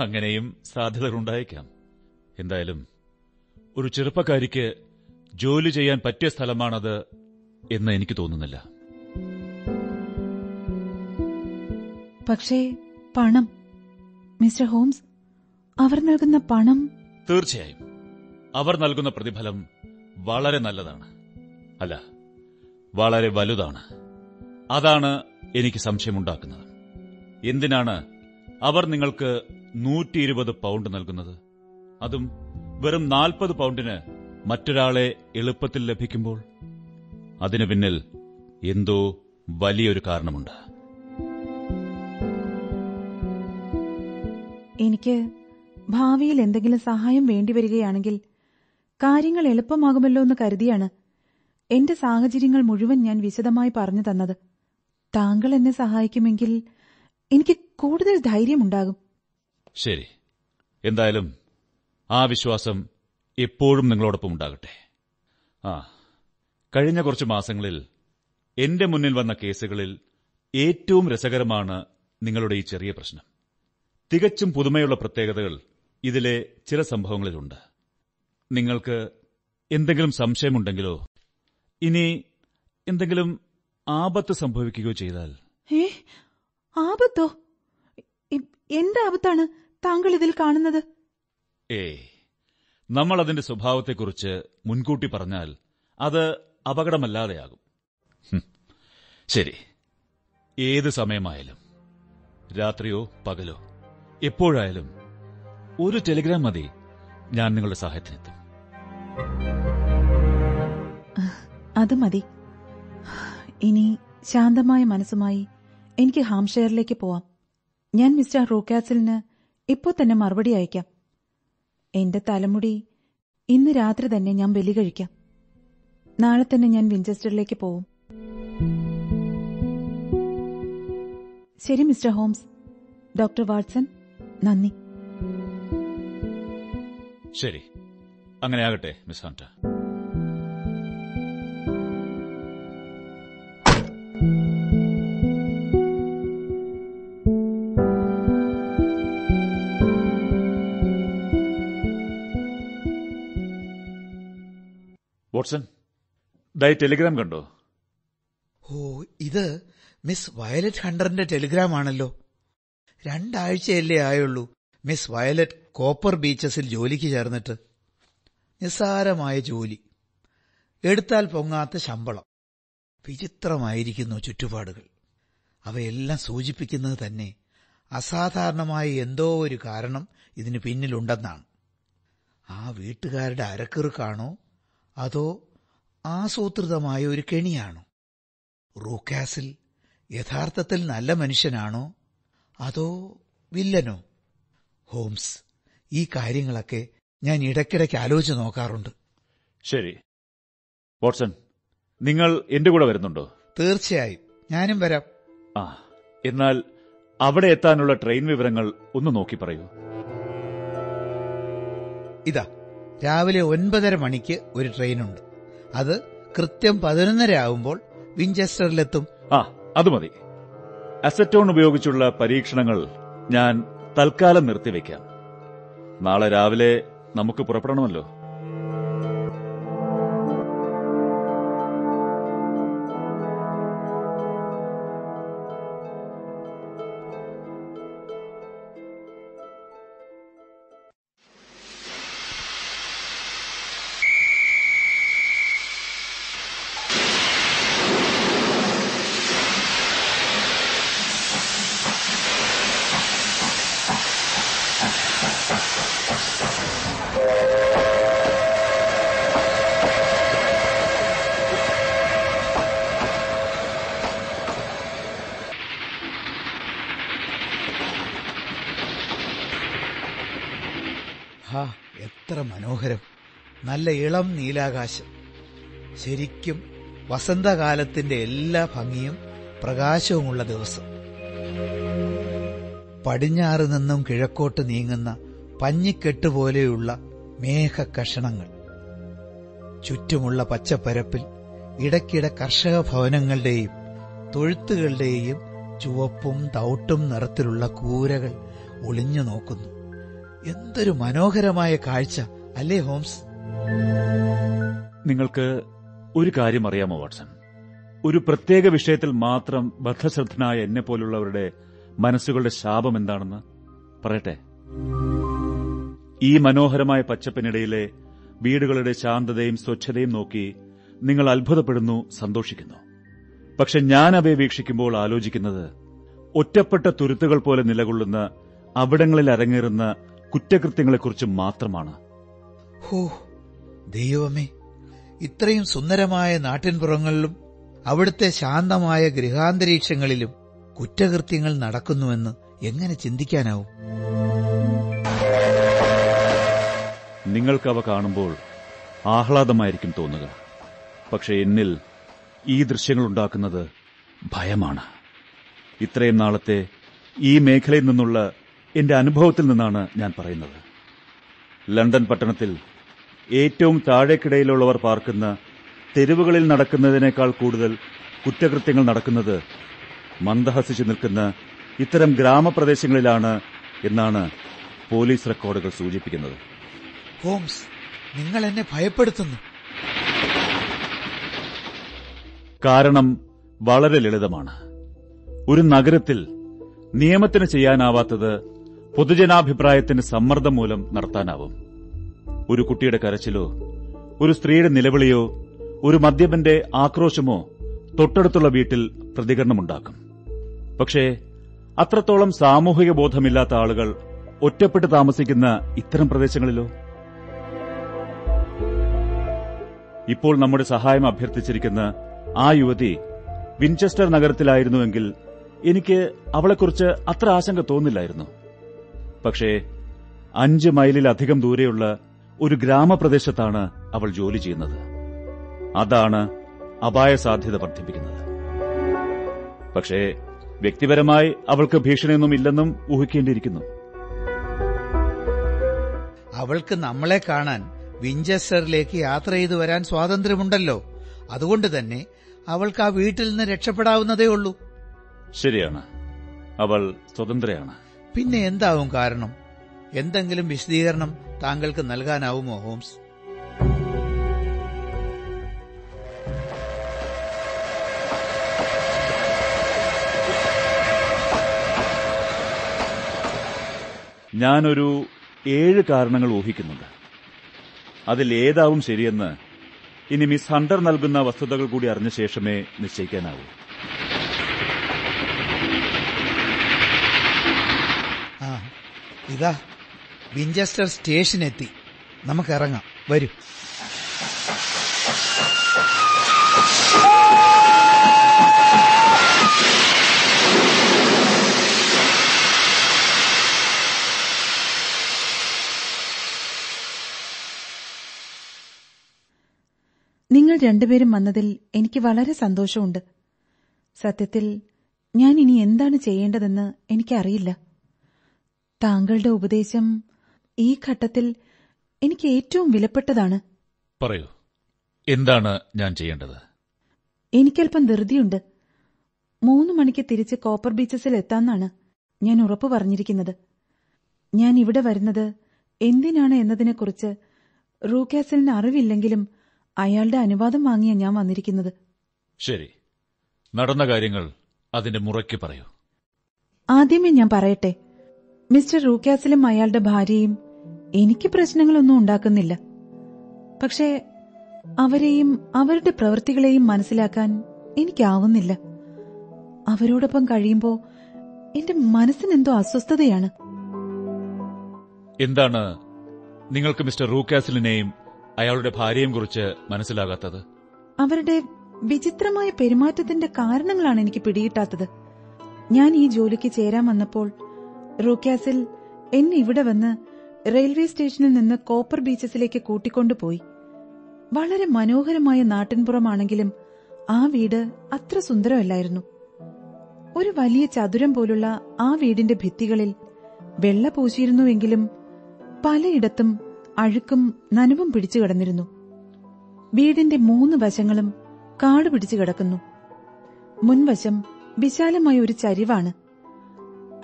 അങ്ങനെയും സാധ്യതകളുണ്ടായേക്കാം. എന്തായാലും ഒരു ചെറുപ്പക്കാരിക്ക് ജോലി ചെയ്യാൻ പറ്റിയ സ്ഥലമാണത് എന്ന് എനിക്ക് തോന്നുന്നില്ല. പക്ഷേ പണം. മിസ്റ്റർ ഹോംസ് അവർ നൽകുന്ന പണം തീർച്ചയായും. അവർ നൽകുന്ന പ്രതിഫലം വളരെ നല്ലതാണ്. അല്ല വളരെ വലുതാണ്. അതാണ് എനിക്ക് സംശയമുണ്ടാക്കുന്നത്. എന്തിനാണ് അവർ നിങ്ങൾക്ക് നൂറ്റി ഇരുപത് പൗണ്ട് നൽകുന്നത്. അതും വെറും നാൽപ്പത് പൗണ്ടിന് മറ്റൊരാളെ എളുപ്പത്തിൽ ലഭിക്കുമ്പോൾ അതിനു പിന്നിൽ എന്തോ വലിയൊരു കാരണമുണ്ട്. എനിക്ക് ഭാവിയിൽ എന്തെങ്കിലും സഹായം വേണ്ടിവരികയാണെങ്കിൽ കാര്യങ്ങൾ എളുപ്പമാകുമല്ലോ എന്ന് കരുതിയാണ് എന്റെ സാഹചര്യങ്ങൾ മുഴുവൻ ഞാൻ വിശദമായി പറഞ്ഞു തന്നത്. താങ്കൾ എന്നെ സഹായിക്കുമെങ്കിൽ എനിക്ക് കൂടുതൽ ധൈര്യമുണ്ടാകും. ശരി. എന്തായാലും ആ വിശ്വാസം എപ്പോഴും നിങ്ങളോടൊപ്പം ഉണ്ടാകട്ടെ. ആ കഴിഞ്ഞ കുറച്ച് മാസങ്ങളിൽ എന്റെ മുന്നിൽ വന്ന കേസുകളിൽ ഏറ്റവും രസകരമാണ് നിങ്ങളുടെ ഈ ചെറിയ പ്രശ്നം. തികച്ചും പുതുമയുള്ള പ്രത്യേകതകൾ ഇതിലെ ചില സംഭവങ്ങളിലുണ്ട്. നിങ്ങൾക്ക് എന്തെങ്കിലും സംശയമുണ്ടെങ്കിലോ ഇനി എന്തെങ്കിലും ആപത്ത് സംഭവിക്കുകയോ ചെയ്താൽ ഏ ആപത്തോ? എന്റെ ആപത്താണ് താങ്കൾ ഇതിൽ കാണുന്നത്? ഏ നമ്മൾ അതിന്റെ സ്വഭാവത്തെക്കുറിച്ച് മുൻകൂട്ടി പറഞ്ഞാൽ അത് അപകടമല്ലാതെയാകും. ശരി. ഏത് സമയമായാലും രാത്രിയോ പകലോ എപ്പോഴായാലും ഒരു ടെലിഗ്രാം മതി ഞാൻ നിങ്ങളുടെ സഹായത്തിനെത്തും. അത് മതി. ഇനി ശാന്തമായ മനസ്സുമായി എനിക്ക് ഹാംഷെയറിലേക്ക് പോവാം. ഞാൻ മിസ്റ്റർ റോക്കാസിലിന് ഇപ്പോൾ തന്നെ മറുപടി അയക്കാം. എന്റെ തലമുടി ഇന്ന് രാത്രി തന്നെ ഞാൻ ബലി കഴിക്കാം. നാളെ തന്നെ ഞാൻ വിഞ്ചസ്റ്ററിലേക്ക് പോവും. ശരി മിസ്റ്റർ ഹോംസ്. ഡോക്ടർ വാട്സൺ നന്ദി. ശരി. അങ്ങനെയാകട്ടെ മിസ് ഹണ്ട വാട്സൺ ദാ ടെലിഗ്രാം കണ്ടോ? ഓ ഇത് മിസ് വയലറ്റ് ഹണ്ടറിന്റെ ടെലിഗ്രാം ആണല്ലോ. രണ്ടാഴ്ചയല്ലേ ആയുള്ളൂ മിസ് വയലറ്റ് കോപ്പർ ബീച്ചസിൽ ജോലിക്ക് ചേർന്നിട്ട്. നിസ്സാരമായ ജോലി. എടുത്താൽ പൊങ്ങാത്ത ശമ്പളം. വിചിത്രമായിരിക്കുന്നു ചുറ്റുപാടുകൾ. അവയെല്ലാം സൂചിപ്പിക്കുന്നത് തന്നെ അസാധാരണമായ എന്തോ ഒരു കാരണം ഇതിന് പിന്നിലുണ്ടെന്നാണ്. ആ വീട്ടുകാരുടെ അരക്കിറുക്കാണോ? അതോ ആസൂത്രിതമായ ഒരു കെണിയാണോ? റൂക്കാസിൽ യഥാർത്ഥത്തിൽ നല്ല മനുഷ്യനാണോ? അതോ വില്ലനോ? ഹോംസ് ഈ കാര്യങ്ങളൊക്കെ ഞാൻ ഇടയ്ക്കിടയ്ക്ക് ആലോചിച്ച് നോക്കാറുണ്ട്. ശരി. വാട്സൺ നിങ്ങൾ എന്റെ കൂടെ വരുന്നുണ്ടോ? തീർച്ചയായും. ഞാനും വരാം. ആ എന്നാൽ അവിടെ എത്താനുള്ള ട്രെയിൻ വിവരങ്ങൾ ഒന്ന് നോക്കി പറയൂ. ഇതാ. രാവിലെ ഒൻപതര മണിക്ക് ഒരു ട്രെയിനുണ്ട്. അത് കൃത്യം പതിനൊന്നര ആവുമ്പോൾ വിഞ്ചസ്റ്ററിലെത്തും. ആ അത് മതി. അസറ്റോൺ ഉപയോഗിച്ചുള്ള പരീക്ഷണങ്ങൾ ഞാൻ തൽക്കാലം നിർത്തിവെക്കാം നാളെ രാവിലെ നമുക്ക് പുറപ്പെടണമല്ലോ. എത്ര മനോഹരം. നല്ല ഇളം നീലാകാശം. ശരിക്കും വസന്തകാലത്തിന്റെ എല്ലാ ഭംഗിയും പ്രകാശവുമുള്ള ദിവസം. പടിഞ്ഞാറ് നിന്നും കിഴക്കോട്ട് നീങ്ങുന്ന പഞ്ഞിക്കെട്ട് പോലെയുള്ള മേഘകഷണങ്ങൾ. ചുറ്റുമുള്ള പച്ചപ്പരപ്പിൽ ഇടയ്ക്കിടെ കർഷക ഭവനങ്ങളുടെയും തൊഴുത്തുകളുടെയും ചുവപ്പും തൗട്ടും നിറത്തിലുള്ള കൂരകൾ ഒളിഞ്ഞു നോക്കുന്നു. എന്തൊരു മനോഹരമായ കാഴ്ച. അല്ലേ ഹോംസ്? നിങ്ങൾക്ക് ഒരു കാര്യം അറിയാമോ വാട്സൺ? ഒരു പ്രത്യേക വിഷയത്തിൽ മാത്രം ബദ്ധശ്രദ്ധനായ എന്നെ പോലുള്ളവരുടെ മനസ്സുകളുടെ ശാപം എന്താണെന്ന് പറയട്ടെ? ഈ മനോഹരമായ പച്ചപ്പിനിടയിലെ വീടുകളുടെ ശാന്തതയും സ്വച്ഛതയും നോക്കി നിങ്ങൾ അത്ഭുതപ്പെടുന്നു സന്തോഷിക്കുന്നു. പക്ഷെ ഞാൻ അവയെ വീക്ഷിക്കുമ്പോൾ ആലോചിക്കുന്നത് ഒറ്റപ്പെട്ട തുരുത്തുകൾ പോലെ നിലകൊള്ളുന്ന അവിടങ്ങളിൽ അരങ്ങേറുന്ന കുറ്റകൃത്യങ്ങളെക്കുറിച്ച് മാത്രമാണ്. ഹോ ദൈവമേ ഇത്രയും സുന്ദരമായ നാട്ടിൻപുറങ്ങളിലും അവിടുത്തെ ശാന്തമായ ഗൃഹാന്തരീക്ഷങ്ങളിലും കുറ്റകൃത്യങ്ങൾ നടക്കുന്നുവെന്ന് എങ്ങനെ ചിന്തിക്കാനാവും? നിങ്ങൾക്കവ കാണുമ്പോൾ ആഹ്ലാദമായിരിക്കും തോന്നുക. പക്ഷെ എന്നിൽ ഈ ദൃശ്യങ്ങളുണ്ടാക്കുന്നത് ഭയമാണ്. ഇത്രയും നാളത്തെ ഈ മേഖലയിൽ നിന്നുള്ള എന്റെ അനുഭവത്തിൽ നിന്നാണ് ഞാൻ പറയുന്നത്. ലണ്ടൻ പട്ടണത്തിൽ ഏറ്റവും താഴേക്കിടയിലുള്ളവർ പാർക്കുന്ന തെരുവുകളിൽ നടക്കുന്നതിനേക്കാൾ കൂടുതൽ കുറ്റകൃത്യങ്ങൾ നടക്കുന്നത് മന്ദഹസിച്ചു നിൽക്കുന്ന ഇത്തരം ഗ്രാമപ്രദേശങ്ങളിലാണ് എന്നാണ് പോലീസ് റെക്കോർഡുകൾ സൂചിപ്പിക്കുന്നത്. ഹോംസ് നിങ്ങൾ എന്നെ ഭയപ്പെടുത്തുന്നു. കാരണം വളരെ ലളിതമാണ്. ഒരു നഗരത്തിൽ നിയമത്തിന് ചെയ്യാനാവാത്തത് പൊതുജനാഭിപ്രായത്തിന് സമ്മർദ്ദം മൂലം നടത്താനാവും. ഒരു കുട്ടിയുടെ കരച്ചിലോ ഒരു സ്ത്രീയുടെ നിലവിളിയോ ഒരു മദ്യപന്റെ ആക്രോശമോ തൊട്ടടുത്തുള്ള വീട്ടിൽ പ്രതികരണമുണ്ടാക്കും. പക്ഷേ അത്രത്തോളം സാമൂഹിക ബോധമില്ലാത്ത ആളുകൾ ഒറ്റപ്പെട്ട് താമസിക്കുന്ന ഇത്തരം പ്രദേശങ്ങളിലോ? ഇപ്പോൾ നമ്മുടെ സഹായം അഭ്യർത്ഥിച്ചിരിക്കുന്ന ആ യുവതി വിൻചെസ്റ്റർ നഗരത്തിലായിരുന്നുവെങ്കിൽ എനിക്ക് അവളെക്കുറിച്ച് അത്ര ആശങ്ക തോന്നില്ലായിരുന്നു. പക്ഷേ അഞ്ച് മൈലിലധികം ദൂരെയുള്ള ഒരു ഗ്രാമപ്രദേശത്താണ് അവൾ ജോലി ചെയ്യുന്നത്. അതാണ് അപായ സാധ്യത വർദ്ധിപ്പിക്കുന്നത്. പക്ഷേ വ്യക്തിപരമായി അവൾക്ക് ഭീഷണിയൊന്നും ഇല്ലെന്നും ഊഹിക്കേണ്ടിയിരിക്കുന്നു. അവൾക്ക് നമ്മളെ കാണാൻ വിഞ്ചസ്റ്ററിലേക്ക് യാത്ര ചെയ്തു വരാൻ സ്വാതന്ത്ര്യമുണ്ടല്ലോ. അതുകൊണ്ട് തന്നെ അവൾക്ക് ആ വീട്ടിൽ നിന്ന് രക്ഷപ്പെടാവുന്നതേ ഉള്ളൂ. ശരിയാണ്. അവൾ സ്വതന്ത്രയാണ്. പിന്നെ എന്താവും കാരണം? എന്തെങ്കിലും വിശദീകരണം താങ്കൾക്ക് നൽകാനാവുമോ ഹോംസ്? ഞാനൊരു ഏഴ് കാരണങ്ങൾ ഊഹിക്കുന്നുണ്ട്. അതിൽ ഏതാവും ശരിയെന്ന് ഇനി മിസ് ഹണ്ടർ നൽകുന്ന വസ്തുതകൾ കൂടി അറിഞ്ഞ ശേഷമേ നിശ്ചയിക്കാനാവൂ ആ ഇതാ വിഞ്ചസ്റ്റർ സ്റ്റേഷൻ എത്തി നമുക്കിറങ്ങാം. വരൂ. നിങ്ങൾ രണ്ടുപേരും വന്നതിൽ എനിക്ക് വളരെ സന്തോഷമുണ്ട്. സത്യത്തിൽ ഞാൻ ഇനി എന്താണ് ചെയ്യേണ്ടതെന്ന് എനിക്കറിയില്ല. താങ്കളുടെ ഉപദേശം ഈ ഘട്ടത്തിൽ എനിക്ക് ഏറ്റവും വിലപ്പെട്ടതാണ്. പറയൂ. എന്താണ് ഞാൻ ചെയ്യേണ്ടത്? എനിക്കല്പം ധൃതിയുണ്ട്. മൂന്ന് മണിക്ക് തിരിച്ച് കോപ്പർ ബീച്ചസിൽ എത്താന്നാണ് ഞാൻ ഉറപ്പു പറഞ്ഞിരിക്കുന്നത്. ഞാൻ ഇവിടെ വരുന്നത് എന്തിനാണ് എന്നതിനെക്കുറിച്ച് റൂക്കാസലിന് അറിവില്ലെങ്കിലും അയാളുടെ അനുവാദം വാങ്ങിയ ഞാൻ വന്നിരിക്കുന്നത്. ശരി. നടന്ന കാര്യങ്ങൾ അതിന്റെ മുറയ്ക്ക് പറയൂ. ആദ്യമേ ഞാൻ പറയട്ടെ. മിസ്റ്റർ റൂക്യാസിലും അയാളുടെ ഭാര്യയും എനിക്ക് പ്രശ്നങ്ങളൊന്നും ഉണ്ടാക്കുന്നില്ല. പക്ഷേ അവരെയും അവരുടെ പ്രവൃത്തികളെയും മനസ്സിലാക്കാൻ എനിക്കാവുന്നില്ല. അവരോടൊപ്പം കഴിയുമ്പോ എന്റെ മനസ്സിനെന്തോ അസ്വസ്ഥതയാണ്. എന്താണ് നിങ്ങൾക്ക് മിസ്റ്റർ റൂക്കാസിലിനെയും അയാളുടെ ഭാര്യയും കുറിച്ച് മനസ്സിലാകാത്തത്? അവരുടെ വിചിത്രമായ പെരുമാറ്റത്തിന്റെ കാരണങ്ങളാണ് എനിക്ക് പിടികിട്ടാത്തത്. ഞാൻ ഈ ജോലിക്ക് ചേരാൻ വന്നപ്പോൾ റൂക്കാസിൽ എന്നെ ഇവിടെ വന്ന് റെയിൽവേ സ്റ്റേഷനിൽ നിന്ന് കോപ്പർ ബീച്ചസിലേക്ക് കൂട്ടിക്കൊണ്ടുപോയി. വളരെ മനോഹരമായ നാട്ടിൻപുറമാണെങ്കിലും ആ വീട് അത്ര സുന്ദരമല്ലായിരുന്നു. ഒരു വലിയ ചതുരം പോലുള്ള ആ വീടിന്റെ ഭിത്തികളിൽ വെള്ള പൂശിയിരുന്നുവെങ്കിലും പലയിടത്തും അഴുക്കും നനവും പിടിച്ചു കിടന്നിരുന്നു. വീടിന്റെ മൂന്ന് വശങ്ങളും കാട് പിടിച്ചു കിടക്കുന്നു. മുൻവശം വിശാലമായ ഒരു ചരിവാണ്.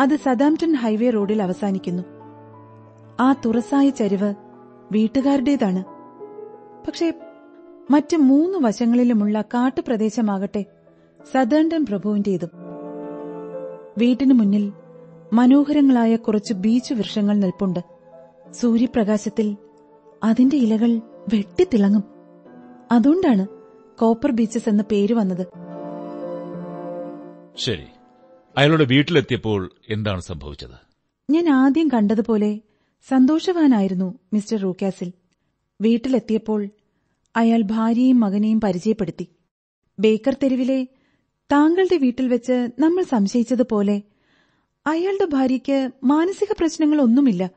അത് സദാംപ്ടൺ ഹൈവേ റോഡിൽ അവസാനിക്കുന്നു. ആ തുറസായ ചരിവ് വീട്ടുകാരുടേതാണ്. പക്ഷേ മറ്റ് മൂന്ന് വശങ്ങളിലുമുള്ള കാട്ടുപ്രദേശമാകട്ടെ സദേണ്ടൻ പ്രഭുവിന്റേതും. വീട്ടിനു മുന്നിൽ മനോഹരങ്ങളായ കുറച്ച് ബീച്ച് വൃക്ഷങ്ങൾ നിൽപ്പുണ്ട്. സൂര്യപ്രകാശത്തിൽ അതിന്റെ ഇലകൾ വെട്ടിത്തിളങ്ങും. അതുകൊണ്ടാണ് കോപ്പർ ബീച്ചസ് എന്ന പേര് വന്നത്. ശരി. അയാളുടെ വീട്ടിലെത്തിയപ്പോൾ എന്താണ് സംഭവിച്ചത്? ഞാൻ ആദ്യം കണ്ടതുപോലെ സന്തോഷവാനായിരുന്നു മിസ്റ്റർ റൂക്കാസിൽ വീട്ടിലെത്തിയപ്പോൾ അയാൾ ഭാര്യയും മകനെയും പരിചയപ്പെടുത്തി. ബേക്കർ തെരുവിലെ താങ്കളുടെ വീട്ടിൽ വെച്ച് നമ്മൾ സംശയിച്ചതുപോലെ അയാളുടെ ഭാര്യയ്ക്ക് മാനസിക പ്രശ്നങ്ങളൊന്നുമില്ല.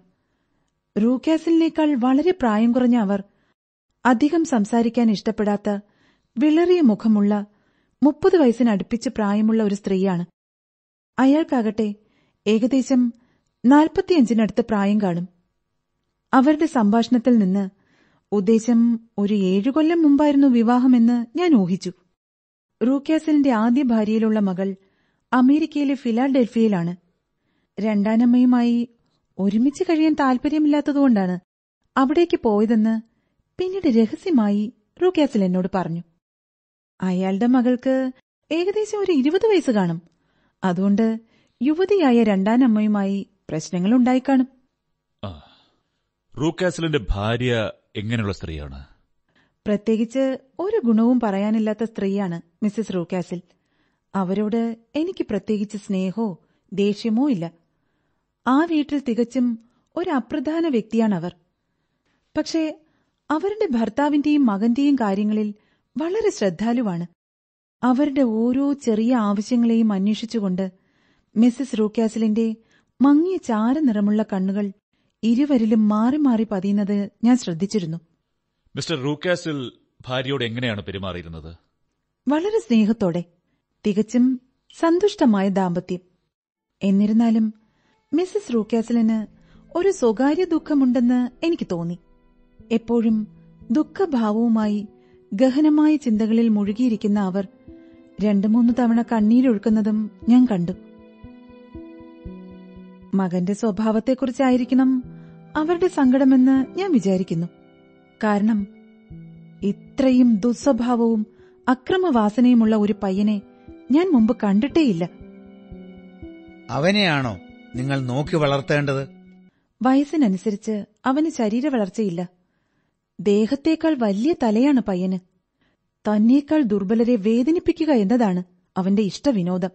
റൂക്കാസിലിനേക്കാൾ വളരെ പ്രായം കുറഞ്ഞ അവർ അധികം സംസാരിക്കാൻ ഇഷ്ടപ്പെടാത്ത വിളറിയ മുഖമുള്ള മുപ്പത് വയസ്സിനടുപ്പിച്ച് പ്രായമുള്ള ഒരു സ്ത്രീയാണ്. അയാൾക്കാകട്ടെ ഏകദേശം നാൽപ്പത്തിയഞ്ചിനടുത്ത് പ്രായം കാണും. അവരുടെ സംഭാഷണത്തിൽ നിന്ന് ഉദ്ദേശം ഒരു ഏഴു കൊല്ലം മുമ്പായിരുന്നു വിവാഹമെന്ന് ഞാൻ ഊഹിച്ചു. റൂക്യാസലിന്റെ ആദ്യ ഭാര്യയിലുള്ള മകൾ അമേരിക്കയിലെ ഫിലാഡൽഫിയയിലാണ്. രണ്ടാനമ്മയുമായി ഒരുമിച്ച് കഴിയാൻ താൽപര്യമില്ലാത്തതുകൊണ്ടാണ് അവിടേക്ക് പോയതെന്ന് പിന്നീട് രഹസ്യമായി റൂക്യാസൽ എന്നോട് പറഞ്ഞു. അയാളുടെ മകൾക്ക് ഏകദേശം ഒരു ഇരുപത് വയസ്സ് കാണും. അതുകൊണ്ട് യുവതിയായ രണ്ടാനമ്മയുമായി പ്രശ്നങ്ങൾ ഉണ്ടായിക്കാണും കാണും റൂക്കാസലിന്റെ ഭാര്യ എങ്ങനെയുള്ള സ്ത്രീയാണ്? പ്രത്യേകിച്ച് ഒരു ഗുണവും പറയാനില്ലാത്ത സ്ത്രീയാണ് മിസ്സിസ് റൂക്കാസിൽ. അവരോട് എനിക്ക് പ്രത്യേകിച്ച് സ്നേഹമോ ദേഷ്യമോ ഇല്ല. ആ വീട്ടിൽ തികച്ചും ഒരു അപ്രധാന വ്യക്തിയാണവർ. പക്ഷേ അവരുടെ ഭർത്താവിന്റെയും മകന്റെയും കാര്യങ്ങളിൽ വളരെ ശ്രദ്ധാലുവാണ്. അവരുടെ ഓരോ ചെറിയ ആവശ്യങ്ങളെയും അന്വേഷിച്ചുകൊണ്ട് മിസ്സസ് റൂക്യാസിലിന്റെ മങ്ങിയ ചാരനിറമുള്ള കണ്ണുകൾ ഇരുവരിലും മാറി മാറി പതിയുന്നത് ഞാൻ ശ്രദ്ധിച്ചിരുന്നു. മിസ്റ്റർ റൂക്യാസിൽ ഭാര്യയോട് എങ്ങനെയാണ് പെരുമാറിയിരുന്നത്? വളരെ സ്നേഹത്തോടെ തികച്ചും സന്തുഷ്ടമായ ദാമ്പത്യം. എന്നിരുന്നാലും മിസ്സസ് റൂക്യാസിലിന് ഒരു സ്വകാര്യ ദുഃഖമുണ്ടെന്ന് എനിക്ക് തോന്നി. എപ്പോഴും ദുഃഖഭാവവുമായി ഗഹനമായ ചിന്തകളിൽ മുഴുകിയിരിക്കുന്ന അവർ രണ്ടു മൂന്ന് തവണ കണ്ണീരൊഴുക്കുന്നതും ഞാൻ കണ്ടു. മകന്റെ സ്വഭാവത്തെക്കുറിച്ചായിരിക്കണം അവരുടെ സങ്കടമെന്ന് ഞാൻ വിചാരിക്കുന്നു. കാരണം ഇത്രയും ദുസ്വഭാവവും അക്രമവാസനയുമുള്ള ഒരു പയ്യനെ ഞാൻ മുമ്പ് കണ്ടിട്ടേയില്ല. അവനെയാണോ നിങ്ങൾ നോക്കി വളർത്തേണ്ടത്? വയസ്സിനനുസരിച്ച് അവന് ശരീര വളർച്ചയില്ല ദേഹത്തേക്കാൾ വലിയ തലയാണ് പയ്യന്. തന്നേക്കാൾ ദുർബലരെ വേദനിപ്പിക്കുക എന്നതാണ് അവന്റെ ഇഷ്ടവിനോദം.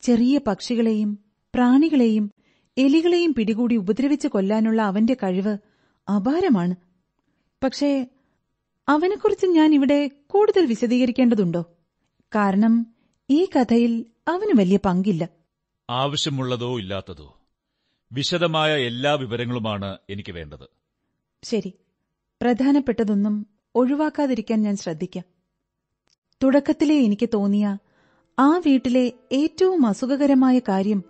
ചെറിയ പക്ഷികളെയും പ്രാണികളെയും എലികളെയും പിടികൂടി ഉപദ്രവിച്ച് കൊല്ലാനുള്ള അവന്റെ കഴിവ് അപാരമാണ്. പക്ഷേ അവനെക്കുറിച്ച് ഞാൻ ഇവിടെ കൂടുതൽ വിശദീകരിക്കേണ്ടതുണ്ടോ? കാരണം ഈ കഥയിൽ അവന് വലിയ പങ്കില്ല. ആവശ്യമുള്ളതോ ഇല്ലാത്തതോ? വിശദമായ എല്ലാ വിവരങ്ങളുമാണ് എനിക്ക് വേണ്ടത്. ശരി. പ്രധാനപ്പെട്ടതൊന്നും ഒഴിവാക്കാതിരിക്കാൻ ഞാൻ ശ്രദ്ധിക്കാം. തുടക്കത്തിലേ എനിക്ക് തോന്നിയ ആ വീട്ടിലെ ഏറ്റവും അസുഖകരമായ കാര്യം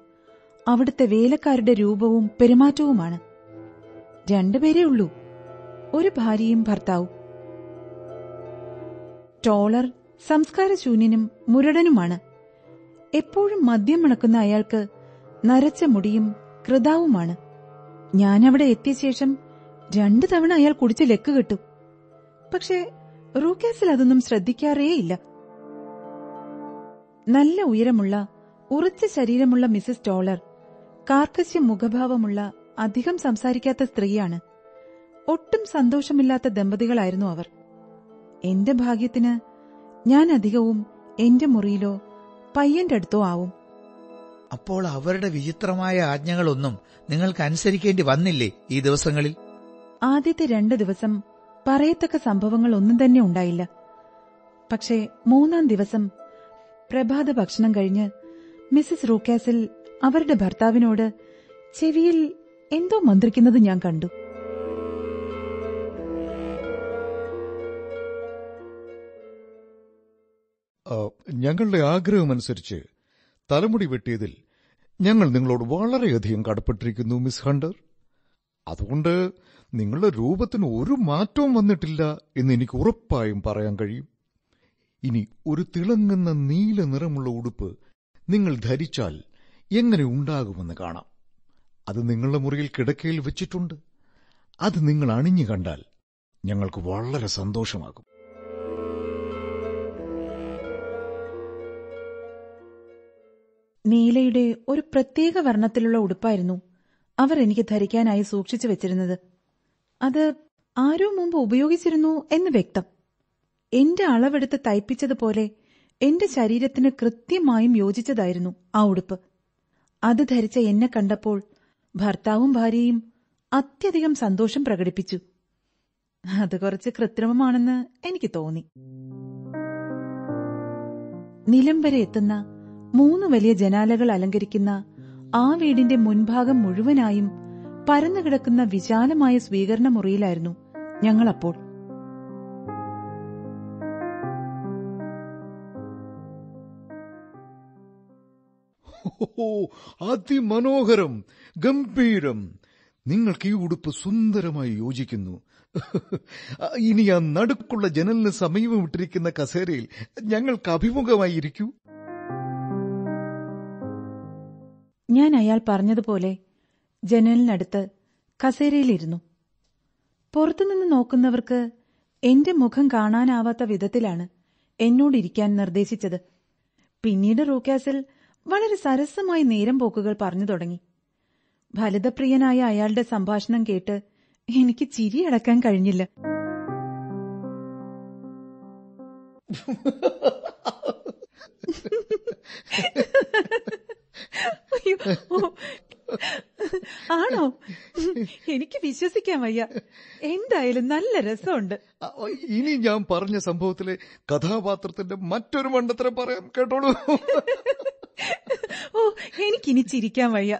അവിടുത്തെ വേലക്കാരുടെ രൂപവും പെരുമാറ്റവുമാണ്. രണ്ടുപേരേ ഉള്ളൂ. ഒരു ഭാര്യയും ഭർത്താവും. ടോളർ സംസ്കാരശൂന്യനും മുരടനുമാണ്. എപ്പോഴും മദ്യം മണക്കുന്ന അയാൾക്ക് നരച്ച മുടിയും കൃതാവുമാണ്. ഞാനവിടെ എത്തിയ ശേഷം രണ്ടു തവണ അയാൾ കുടിച്ച് ലെക്ക് കെട്ടു. പക്ഷേ റൂക്കാസിൽ അതൊന്നും ശ്രദ്ധിക്കാറേയില്ല. നല്ല ഉയരമുള്ള ഉറച്ച ശരീരമുള്ള മിസസ് ടോളർ കാർക്കശ്യ മുഖഭാവമുള്ള അധികം സംസാരിക്കാത്ത സ്ത്രീയാണ്. ഒട്ടും സന്തോഷമില്ലാത്ത ദമ്പതികളായിരുന്നു അവർ. എന്റെ ഭാഗ്യത്തിന് ഞാൻ അധികവും എന്റെ മുറിയിലോ പയ്യന്റെ അടുത്തോ ആവും. അപ്പോൾ അവരുടെ വിചിത്രമായ ആജ്ഞകളൊന്നും നിങ്ങൾക്ക് അനുസരിക്കേണ്ടി വന്നില്ലേ ഈ ദിവസങ്ങളിൽ? ആദ്യത്തെ രണ്ട് ദിവസം പറയത്തക്ക സംഭവങ്ങൾ ഒന്നും തന്നെ ഉണ്ടായില്ല. പക്ഷേ മൂന്നാം ദിവസം പ്രഭാത ഭക്ഷണം കഴിഞ്ഞ് മിസ്സസ് റൂക്കാസിൽ അവരുടെ ഭർത്താവിനോട് ചെവിയിൽ എന്തോ മന്ത്രിക്കുന്നത് ഞാൻ കണ്ടു. ഞങ്ങളുടെ ആഗ്രഹമനുസരിച്ച് തലമുടി വെട്ടിയതിൽ ഞങ്ങൾ നിങ്ങളോട് വളരെയധികം കടപ്പെട്ടിരിക്കുന്നു മിസ് ഹണ്ടർ. അതുകൊണ്ട് നിങ്ങളുടെ രൂപത്തിന് ഒരു മാറ്റവും വന്നിട്ടില്ല എന്ന് എനിക്ക് ഉറപ്പായും പറയാൻ കഴിയും. ഇനി ഒരു തിളങ്ങുന്ന നീല നിറമുള്ള ഉടുപ്പ് നിങ്ങൾ ധരിച്ചാൽ എങ്ങനെ ഉണ്ടാകുമെന്ന് കാണാം. അത് നിങ്ങളുടെ മുറിയിൽ കിടക്കയിൽ വെച്ചിട്ടുണ്ട്. അത് നിങ്ങൾ അണിഞ്ഞു കണ്ടാൽ ഞങ്ങൾക്ക് വളരെ സന്തോഷമാകും. നീലയുടെ ഒരു പ്രത്യേക വർണത്തിലുള്ള ഉടുപ്പായിരുന്നു അവർ എനിക്ക് ധരിക്കാനായി സൂക്ഷിച്ചു വെച്ചിരുന്നത്. അത് ആരോ മുമ്പ് ഉപയോഗിച്ചിരുന്നു എന്ന് വ്യക്തം. എന്റെ അളവെടുത്ത് തയ്പ്പിച്ചതുപോലെ എന്റെ ശരീരത്തിന് കൃത്യമായും യോജിച്ചതായിരുന്നു ആ ഉടുപ്പ്. അത് ധരിച്ച എന്നെ കണ്ടപ്പോൾ ഭർത്താവും ഭാര്യയും അത്യധികം സന്തോഷം പ്രകടിപ്പിച്ചു. അത് കുറച്ച് കൃത്രിമമാണെന്ന് എനിക്ക് തോന്നി. നിലം വരെ എത്തുന്ന മൂന്ന് വലിയ ജനാലകൾ അലങ്കരിക്കുന്ന ആ വീടിന്റെ മുൻഭാഗം മുഴുവനായും പരന്നുകിടക്കുന്ന വിശാലമായ സ്വീകരണ മുറിയിലായിരുന്നു ഞങ്ങളപ്പോൾ അതിമനോഹരം ഗംഭീരം. നിങ്ങൾക്ക് ഈ ഉടുപ്പ് സുന്ദരമായി യോജിക്കുന്നു. ഇനി ആ നടുക്കുള്ള ജനലിന് സമീപമിട്ടിരിക്കുന്ന കസേരയിൽ ഞങ്ങൾക്ക് അഭിമുഖമായിരിക്കൂ. ഞാൻ അയാൾ പറഞ്ഞതുപോലെ ജനലിനടുത്ത് കസേരയിലിരുന്നു. പുറത്തുനിന്ന് നോക്കുന്നവർക്ക് എന്റെ മുഖം കാണാനാവാത്ത വിധത്തിലാണ് എന്നോടിരിക്കാൻ നിർദ്ദേശിച്ചത്. പിന്നീട് റൂക്കാസിൽ വളരെ സരസമായി നേരം പോക്കുകൾ പറഞ്ഞു തുടങ്ങി. ഫലിതപ്രിയനായ അയാളുടെ സംഭാഷണം കേട്ട് എനിക്ക് ചിരിയടക്കാൻ കഴിഞ്ഞില്ല. ആണോ? എനിക്ക് വിശ്വസിക്കാൻ വയ്യ. എന്തായാലും നല്ല രസമുണ്ട്. ഇനി ഞാൻ പറഞ്ഞ സംഭവത്തിലെ കഥാപാത്രത്തിന്റെ മറ്റൊരു മണ്ടത്തരം പറയാം കേട്ടോളൂ. ഓ എനിക്കിനി ചിരിക്കാൻ വയ്യ.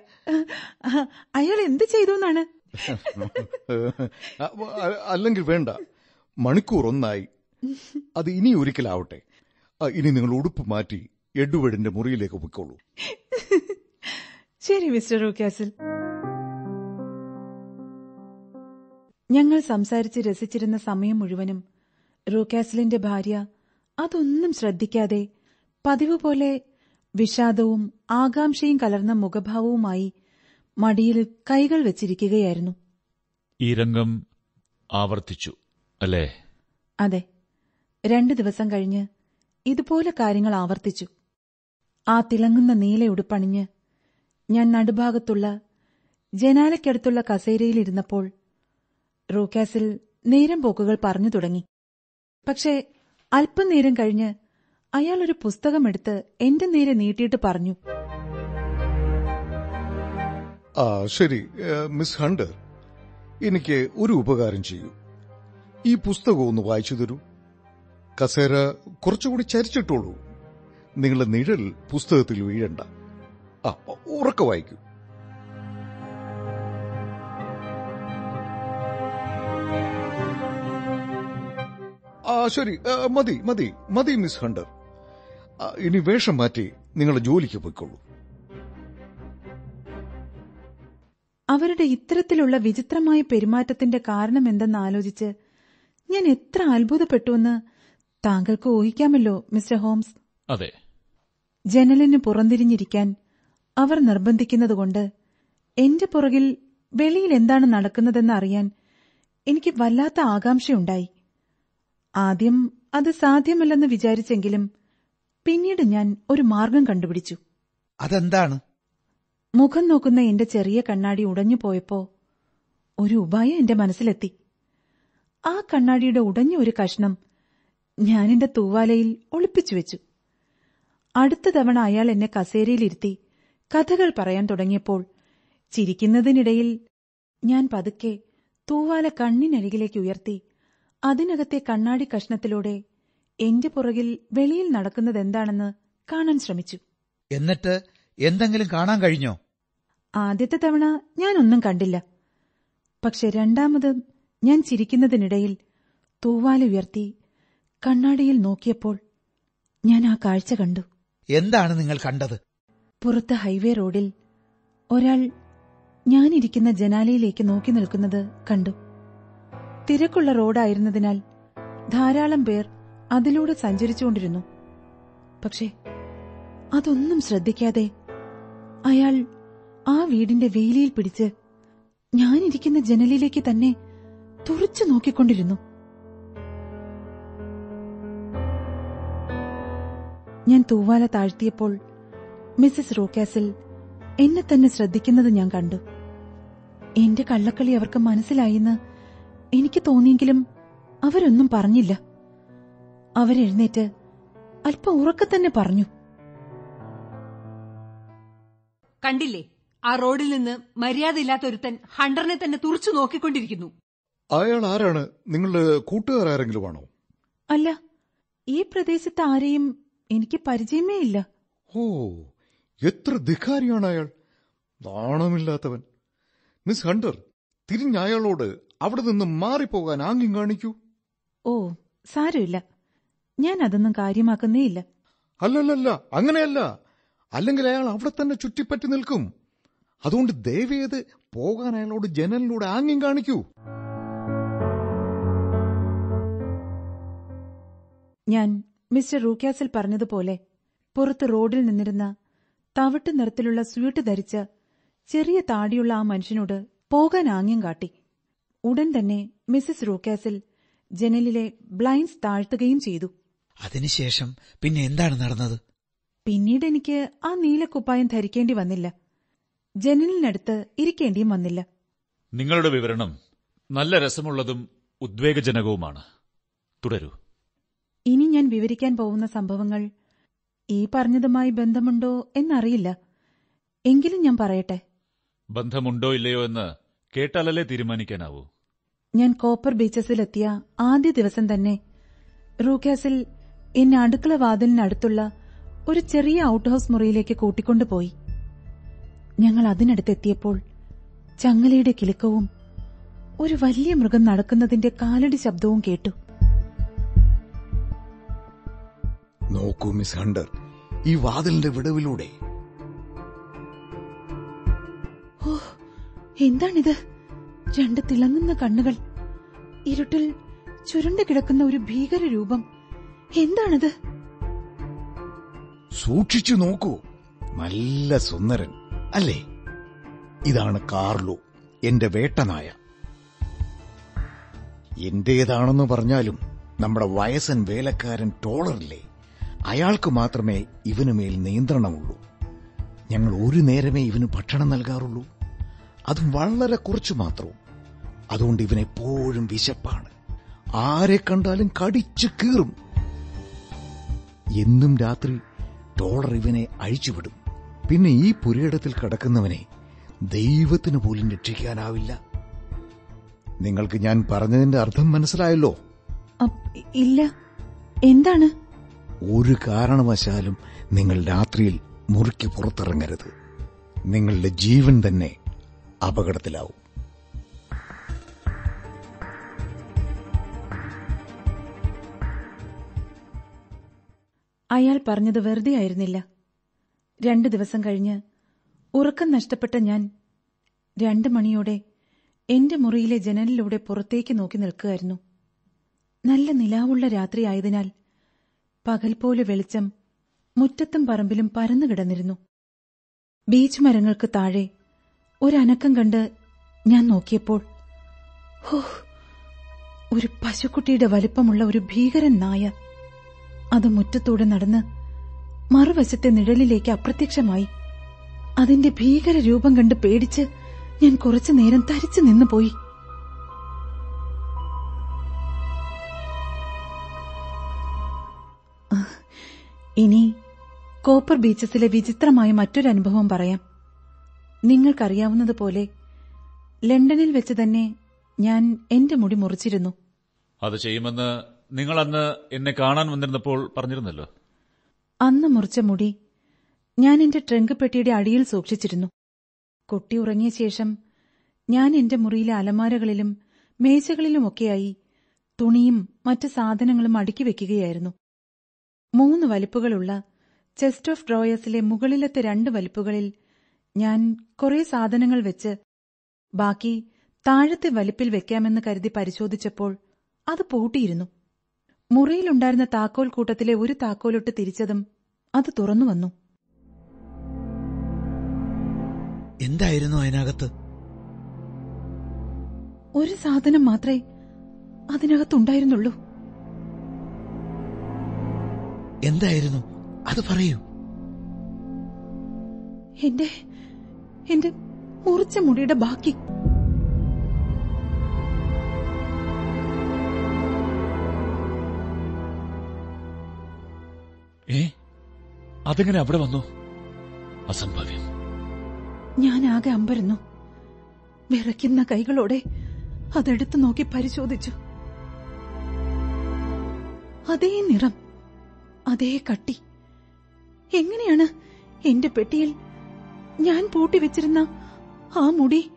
അയാൾ എന്ത് ചെയ്തു എന്നാണ്? അല്ലെങ്കിൽ വേണ്ട. മണിക്കൂർ ഒന്നായി. അത് ഇനി ഒരിക്കലാവട്ടെ. ഇനി നിങ്ങൾ ഉടുപ്പ് മാറ്റി എഡ്വേർഡിന്റെ മുറിയിലേക്ക് പൊയ്ക്കോളൂ. ശരി മിസ്റ്റർ റൂക്കാസിൽ ഞങ്ങൾ സംസാരിച്ച് രസിച്ചിരുന്ന സമയം മുഴുവനും റൂക്കാസിലിന്റെ ഭാര്യ അതൊന്നും ശ്രദ്ധിക്കാതെ പതിവ് പോലെ വിഷാദവും ആകാംക്ഷയും കലർന്ന മുഖഭാവവുമായി മടിയിൽ കൈകൾ വെച്ചിരിക്കുകയായിരുന്നു. ഈ രംഗം ആവർത്തിച്ചു അല്ലേ? അതെ. രണ്ടു ദിവസം കഴിഞ്ഞ് ഇതുപോലെ കാര്യങ്ങൾ ആവർത്തിച്ചു. ആ തിളങ്ങുന്ന നീല ഉടുപ്പണിഞ്ഞ് ഞാൻ നടുഭാഗത്തുള്ള ജനാലയ്ക്കടുത്തുള്ള കസേരയിലിരുന്നപ്പോൾ റൂക്കാസിൽ നേരം പോക്കുകൾ പറഞ്ഞു തുടങ്ങി. പക്ഷേ അല്പം നേരം കഴിഞ്ഞ് അയാൾ ഒരു പുസ്തകമെടുത്ത് എന്റെ നേരെ നീട്ടിയിട്ട് പറഞ്ഞു. ആ ശരി. മിസ് ഹണ്ടർ എനിക്ക് ഒരു ഉപകാരം ചെയ്യൂ. ഈ പുസ്തകം ഒന്ന് വായിച്ചു തരൂ. കസേര കുറച്ചുകൂടി ചരിച്ചിട്ടോളൂ. നിങ്ങളുടെ നിഴൽ പുസ്തകത്തിൽ വീഴണ്ട. ഉറക്കെ വായിക്കൂ. ആ ശരി മതി മതി മതി മിസ് ഹണ്ടർ. ഇനി വേഷം മാറ്റി നിങ്ങളുടെ ജോലിക്ക് പോയിക്കോളൂ. അവരുടെ ഇത്തരത്തിലുള്ള വിചിത്രമായ പെരുമാറ്റത്തിന്റെ കാരണം എന്തെന്ന് ആലോചിച്ച് ഞാൻ എത്ര അത്ഭുതപ്പെട്ടുവെന്ന് താങ്കൾക്ക് ഊഹിക്കാമല്ലോ മിസ്റ്റർ ഹോംസ്. അതെ. ജനലിന് പുറംതിരിഞ്ഞിരിക്കാൻ അവർ നിർബന്ധിക്കുന്നതുകൊണ്ട് എന്റെ പുറകിൽ വെളിയിൽ എന്താണ് നടക്കുന്നതെന്ന് അറിയാൻ എനിക്ക് വല്ലാത്ത ആകാംക്ഷയുണ്ടായി. ആദ്യം അത് സാധ്യമല്ലെന്ന് വിചാരിച്ചെങ്കിലും പിന്നീട് ഞാൻ ഒരു മാർഗം കണ്ടുപിടിച്ചു. അതെന്താണ്? മുഖം നോക്കുന്ന എന്റെ ചെറിയ കണ്ണാടി ഉടഞ്ഞു പോയപ്പോ ഒരു ഉപായം എന്റെ മനസ്സിലെത്തി. ആ കണ്ണാടിയുടെ ഉടഞ്ഞ ഒരു കഷ്ണം ഞാനെന്റെ തൂവാലയിൽ ഒളിപ്പിച്ചു വെച്ചു. അടുത്ത തവണ അയാൾ എന്നെ കസേരയിലിരുത്തി കഥകൾ പറയാൻ തുടങ്ങിയപ്പോൾ ചിരിക്കുന്നതിനിടയിൽ ഞാൻ പതുക്കെ തൂവാല കണ്ണിനരികിലേക്ക് ഉയർത്തി അതിനകത്തെ കണ്ണാടി കഷ്ണത്തിലൂടെ എന്റെ പുറകിൽ വെളിയിൽ നടക്കുന്നതെന്താണെന്ന് കാണാൻ ശ്രമിച്ചു. എന്നിട്ട് എന്തെങ്കിലും കാണാൻ കഴിഞ്ഞോ? ആദ്യത്തെ തവണ ഞാനൊന്നും കണ്ടില്ല. പക്ഷെ രണ്ടാമത് ഞാൻ ചിരിക്കുന്നതിനിടയിൽ തൂവാല ഉയർത്തി കണ്ണാടിയിൽ നോക്കിയപ്പോൾ ഞാൻ ആ കാഴ്ച കണ്ടു. എന്താണ് നിങ്ങൾ കണ്ടത്? പുറത്ത് ഹൈവേ റോഡിൽ ഒരാൾ ഞാനിരിക്കുന്ന ജനാലയിലേക്ക് നോക്കി നിൽക്കുന്നത് കണ്ടു. തിരക്കുള്ള റോഡായിരുന്നതിനാൽ ധാരാളം പേർ അതിലൂടെ സഞ്ചരിച്ചുകൊണ്ടിരുന്നു. പക്ഷേ അതൊന്നും ശ്രദ്ധിക്കാതെ അയാൾ ആ വീടിന്റെ വേലിയിൽ പിടിച്ച് ഞാനിരിക്കുന്ന ജനലിലേക്ക് തന്നെ തുറച്ചു നോക്കിക്കൊണ്ടിരുന്നു. ഞാൻ തൂവാല താഴ്ത്തിയപ്പോൾ മിസസ് റോക്കാസിൽ എന്നെ തന്നെ ശ്രദ്ധിക്കുന്നത് ഞാൻ കണ്ടു. എന്റെ കള്ളക്കളി അവർക്ക് മനസ്സിലായിന്ന് എനിക്ക് തോന്നിയെങ്കിലും അവരൊന്നും പറഞ്ഞില്ല. അവരെഴുന്നേറ്റ് അല്പം ഉറക്കെ തന്നെ പറഞ്ഞു. കണ്ടില്ലേ ആ റോഡിൽ നിന്ന് മര്യാദയില്ലാത്ത ഒരുത്തൻ ഹണ്ടറിനെ തന്നെ തുറച്ചു നോക്കിക്കൊണ്ടിരിക്കുന്നു. അയാൾ ആരാണ്? നിങ്ങളുടെ കൂട്ടുകാരെങ്കിലും ആണോ? അല്ല ഈ പ്രദേശത്ത് ആരെയും എനിക്ക് പരിചയമേ ഇല്ല. ഓ എത്ര ധിക്കാരിയാണ് അയാൾ? നാണമില്ലാത്തവൻ. മിസ് ഹണ്ടർ തിരിഞ്ഞ് അയാളോട് അവിടെ നിന്ന് മാറിപ്പോകാൻ ആംഗ്യം കാണിക്കൂ. ഓ സാരമില്ല. ഞാൻ അതൊന്നും കാര്യമാക്കുന്നേയില്ല അല്ലല്ലല്ല അങ്ങനെയല്ല. അല്ലെങ്കിൽ അയാൾ അവിടെ തന്നെ ചുറ്റിപ്പറ്റി നിൽക്കും. അതുകൊണ്ട് ദയവേത് പോകാൻ അയാളോട് ജനലിലൂടെ ആംഗ്യം കാണിക്കൂ. ഞാൻ മിസ്റ്റർ റൂക്യാസിൽ പറഞ്ഞതുപോലെ പുറത്ത് റോഡിൽ നിന്നിരുന്ന തവിട്ട് നിറത്തിലുള്ള സ്വീട്ട് ധരിച്ച ചെറിയ താടിയുള്ള ആ മനുഷ്യനോട് പോകാൻ ആംഗ്യം കാട്ടി. ഉടൻ തന്നെ മിസസ് റൂക്കാസിൽ ജനലിലെ ബ്ലൈൻഡ്സ് താഴ്ത്തുകയും ചെയ്തു. അതിനുശേഷം പിന്നെ എന്താണ് നടന്നത്? പിന്നീട് എനിക്ക് ആ നീലക്കുപ്പായം ധരിക്കേണ്ടി വന്നില്ല. ജനലിനടുത്ത് ഇരിക്കേണ്ടിയും വന്നില്ല. നിങ്ങളുടെ വിവരണം നല്ല രസമുള്ളതും ഉദ്വേഗജനകവുമാണ്. തുടരൂ. ഇനി ഞാൻ വിവരിക്കാൻ പോകുന്ന സംഭവങ്ങൾ ഈ പറഞ്ഞതുമായി ബന്ധമുണ്ടോ എന്നറിയില്ല. എങ്കിലും ഞാൻ പറയട്ടെ. ബന്ധമുണ്ടോ ഇല്ലയോ എന്ന് കേട്ടാലല്ലേ തീരുമാനിക്കാനാവൂ. ഞാൻ കോപ്പർ ബീച്ചസിലെത്തിയ ആദ്യ ദിവസം തന്നെ റൂക്കാസിൽ എന്നെ അടുക്കള വാതിലിനടുത്തുള്ള ഒരു ചെറിയ ഔട്ട് ഹൌസ് മുറിയിലേക്ക് കൂട്ടിക്കൊണ്ടുപോയി. ഞങ്ങൾ അതിനടുത്തെത്തിയപ്പോൾ ചങ്ങലയുടെ കിലുക്കവും ഒരു വലിയ മൃഗം നടക്കുന്നതിന്റെ കാലടി ശബ്ദവും കേട്ടു. നോക്കൂ മിസ് ഹണ്ടർ. ഈ വാതിലിന്റെ വിടവിലൂടെ. ഓ എന്താണിത്? രണ്ട് തിളങ്ങുന്ന കണ്ണുകൾ ഇരുട്ടിൽ ചുരുണ്ടു കിടക്കുന്ന ഒരു ഭീകര രൂപം. എന്താണത്? സൂക്ഷിച്ചു നോക്കൂ. നല്ല സുന്ദരൻ അല്ലേ? ഇതാണ് കാർലോ എന്റെ വേട്ടനായ. എന്റേതാണെന്ന് പറഞ്ഞാലും നമ്മുടെ വയസ്സൻ വേലക്കാരൻ ടോളറില്ലേ? അയാൾക്ക് മാത്രമേ ഇവനുമേൽ നിയന്ത്രണമുള്ളൂ. ഞങ്ങൾ ഒരു നേരമേ ഇവന് ഭക്ഷണം നൽകാറുള്ളൂ. അതും വളരെ കുറച്ചു മാത്രവും. അതുകൊണ്ട് ഇവനെപ്പോഴും വിശപ്പാണ്. ആരെ കണ്ടാലും കടിച്ചു കീറും. എന്നും രാത്രി ടോളർ ഇവനെ അഴിച്ചുവിടും. പിന്നെ ഈ പുരയിടത്തിൽ കിടക്കുന്നവനെ ദൈവത്തിന് പോലും രക്ഷിക്കാനാവില്ല. നിങ്ങൾക്ക് ഞാൻ പറഞ്ഞതിന്റെ അർത്ഥം മനസ്സിലായല്ലോ? ഇല്ല. എന്താണ്? ഒരു കാരണവശാലും നിങ്ങൾ രാത്രിയിൽ മുറിക്ക് പുറത്തിറങ്ങരുത്. നിങ്ങളുടെ ജീവൻ തന്നെ അപകടത്തിലാവും. അയാൾ പറഞ്ഞത് വെറുതെ ആയിരുന്നില്ല. രണ്ടു ദിവസം കഴിഞ്ഞ് ഉറക്കം നഷ്ടപ്പെട്ട ഞാൻ രണ്ട് മണിയോടെ എന്റെ മുറിയിലെ ജനലിലൂടെ പുറത്തേക്ക് നോക്കി നിൽക്കുകയായിരുന്നു. നല്ല നിലാവുള്ള രാത്രിയായതിനാൽ പകൽ പോലെ വെളിച്ചം മുറ്റത്തും പറമ്പിലും പരന്നു കിടന്നിരുന്നു. ബീച്ച് മരങ്ങൾക്ക് താഴെ ഒരനക്കം കണ്ട് ഞാൻ നോക്കിയപ്പോൾ ഒരു പശുക്കുട്ടിയുടെ വലിപ്പമുള്ള ഒരു ഭീകരൻ നായ അത് മുറ്റത്തൂടെ നടന്ന് മറുവശത്തെ നിഴലിലേക്ക് അപ്രത്യക്ഷമായി അതിന്റെ ഭീകര രൂപം കണ്ട് പേടിച്ച് ഞാൻ കുറച്ചു നേരം തരിച്ചു നിന്നുപോയി. ഇനി കോപ്പർ ബീച്ചസിലെ വിചിത്രമായ മറ്റൊരു അനുഭവം പറയാം. നിങ്ങൾക്കറിയാവുന്നതുപോലെ ലണ്ടനിൽ വെച്ച് തന്നെ ഞാൻ എന്റെ മുടി മുറിച്ചിരുന്നു. അത് ചെയ്യുമെന്ന് നിങ്ങൾ അന്ന് എന്നെ കാണാൻ വന്നിരുന്നപ്പോൾ പറഞ്ഞിരുന്നല്ലോ. അന്ന് മുറിച്ച മുടി ഞാൻ എന്റെ ട്രങ്ക് പെട്ടിയുടെ അടിയിൽ സൂക്ഷിച്ചിരുന്നു. കുട്ടി ഉറങ്ങിയ ശേഷം ഞാൻ എന്റെ മുറിയിലെ അലമാരകളിലും മേശകളിലുമൊക്കെയായി തുണിയും മറ്റ് സാധനങ്ങളും അടുക്കി വെക്കുകയായിരുന്നു. മൂന്ന് വലിപ്പുകളുള്ള ചെസ്റ്റ് ഓഫ് ഡ്രോയേഴ്സിലെ മുകളിലത്തെ രണ്ട് വലിപ്പുകളിൽ ഞാൻ കുറേ സാധനങ്ങൾ വെച്ച് ബാക്കി താഴത്തെ വലിപ്പിൽ വെക്കാമെന്ന് കരുതി പരിശോധിച്ചപ്പോൾ അത് പൂട്ടിയിരുന്നു. മുറിയിലുണ്ടായിരുന്ന താക്കോൽ കൂട്ടത്തിലെ ഒരു താക്കോലൊട്ട് തിരിച്ചതും അത് തുറന്നു വന്നു. എന്തായിരുന്നു അതിനകത്ത്? ഒരു സാധനം മാത്രമേ അതിനകത്തുണ്ടായിരുന്നുള്ളൂ. എന്തായിരുന്നു? അത് പറയൂ. എന്റെ എന്റെ മുറിച്ച മുടിയുടെ ബാക്കി. ഏ? അതെങ്ങനെ അവിടെ വന്നു? അസംഭവ്യം. ഞാൻ ആകെ അമ്പരന്നു. വിറയ്ക്കുന്ന കൈകളോടെ അതെടുത്തു നോക്കി പരിശോധിച്ചു. അതേ നിറം. അതേ കട്ടി. എങ്ങനെയാണ് എന്റെ പെട്ടിയിൽ ഞാൻ പൂട്ടി വെച്ചിരുന്ന ആ മുടി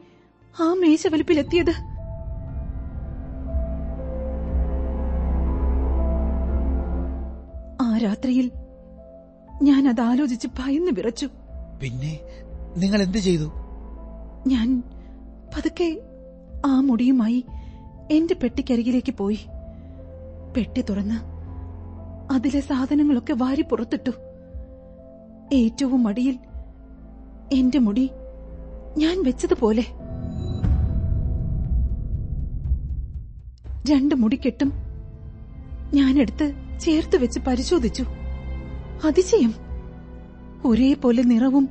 ആ മേശവലിപ്പിലെത്തിയത് ആ രാത്രിയിൽ ഞാൻ അത് ആലോചിച്ച് ഭയന്ന് വിറച്ചു. പിന്നെ നിങ്ങൾ എന്ത് ചെയ്തു? ഞാൻ പതുക്കെ ആ മുടിയുമായി എന്റെ പെട്ടിക്കരികിലേക്ക് പോയി. പെട്ടി തുറന്ന് അതിലെ സാധനങ്ങളൊക്കെ വാരി പുറത്തിട്ടു. ഏറ്റവും മടിയിൽ എന്റെ മുടി ഞാൻ വെച്ചതുപോലെ. രണ്ട് മുടിക്കെട്ടും ഞാനെടുത്ത് ചേർത്ത് വെച്ച് പരിശോധിച്ചു. അതിശയം. ഒരേപോലെ നിറവും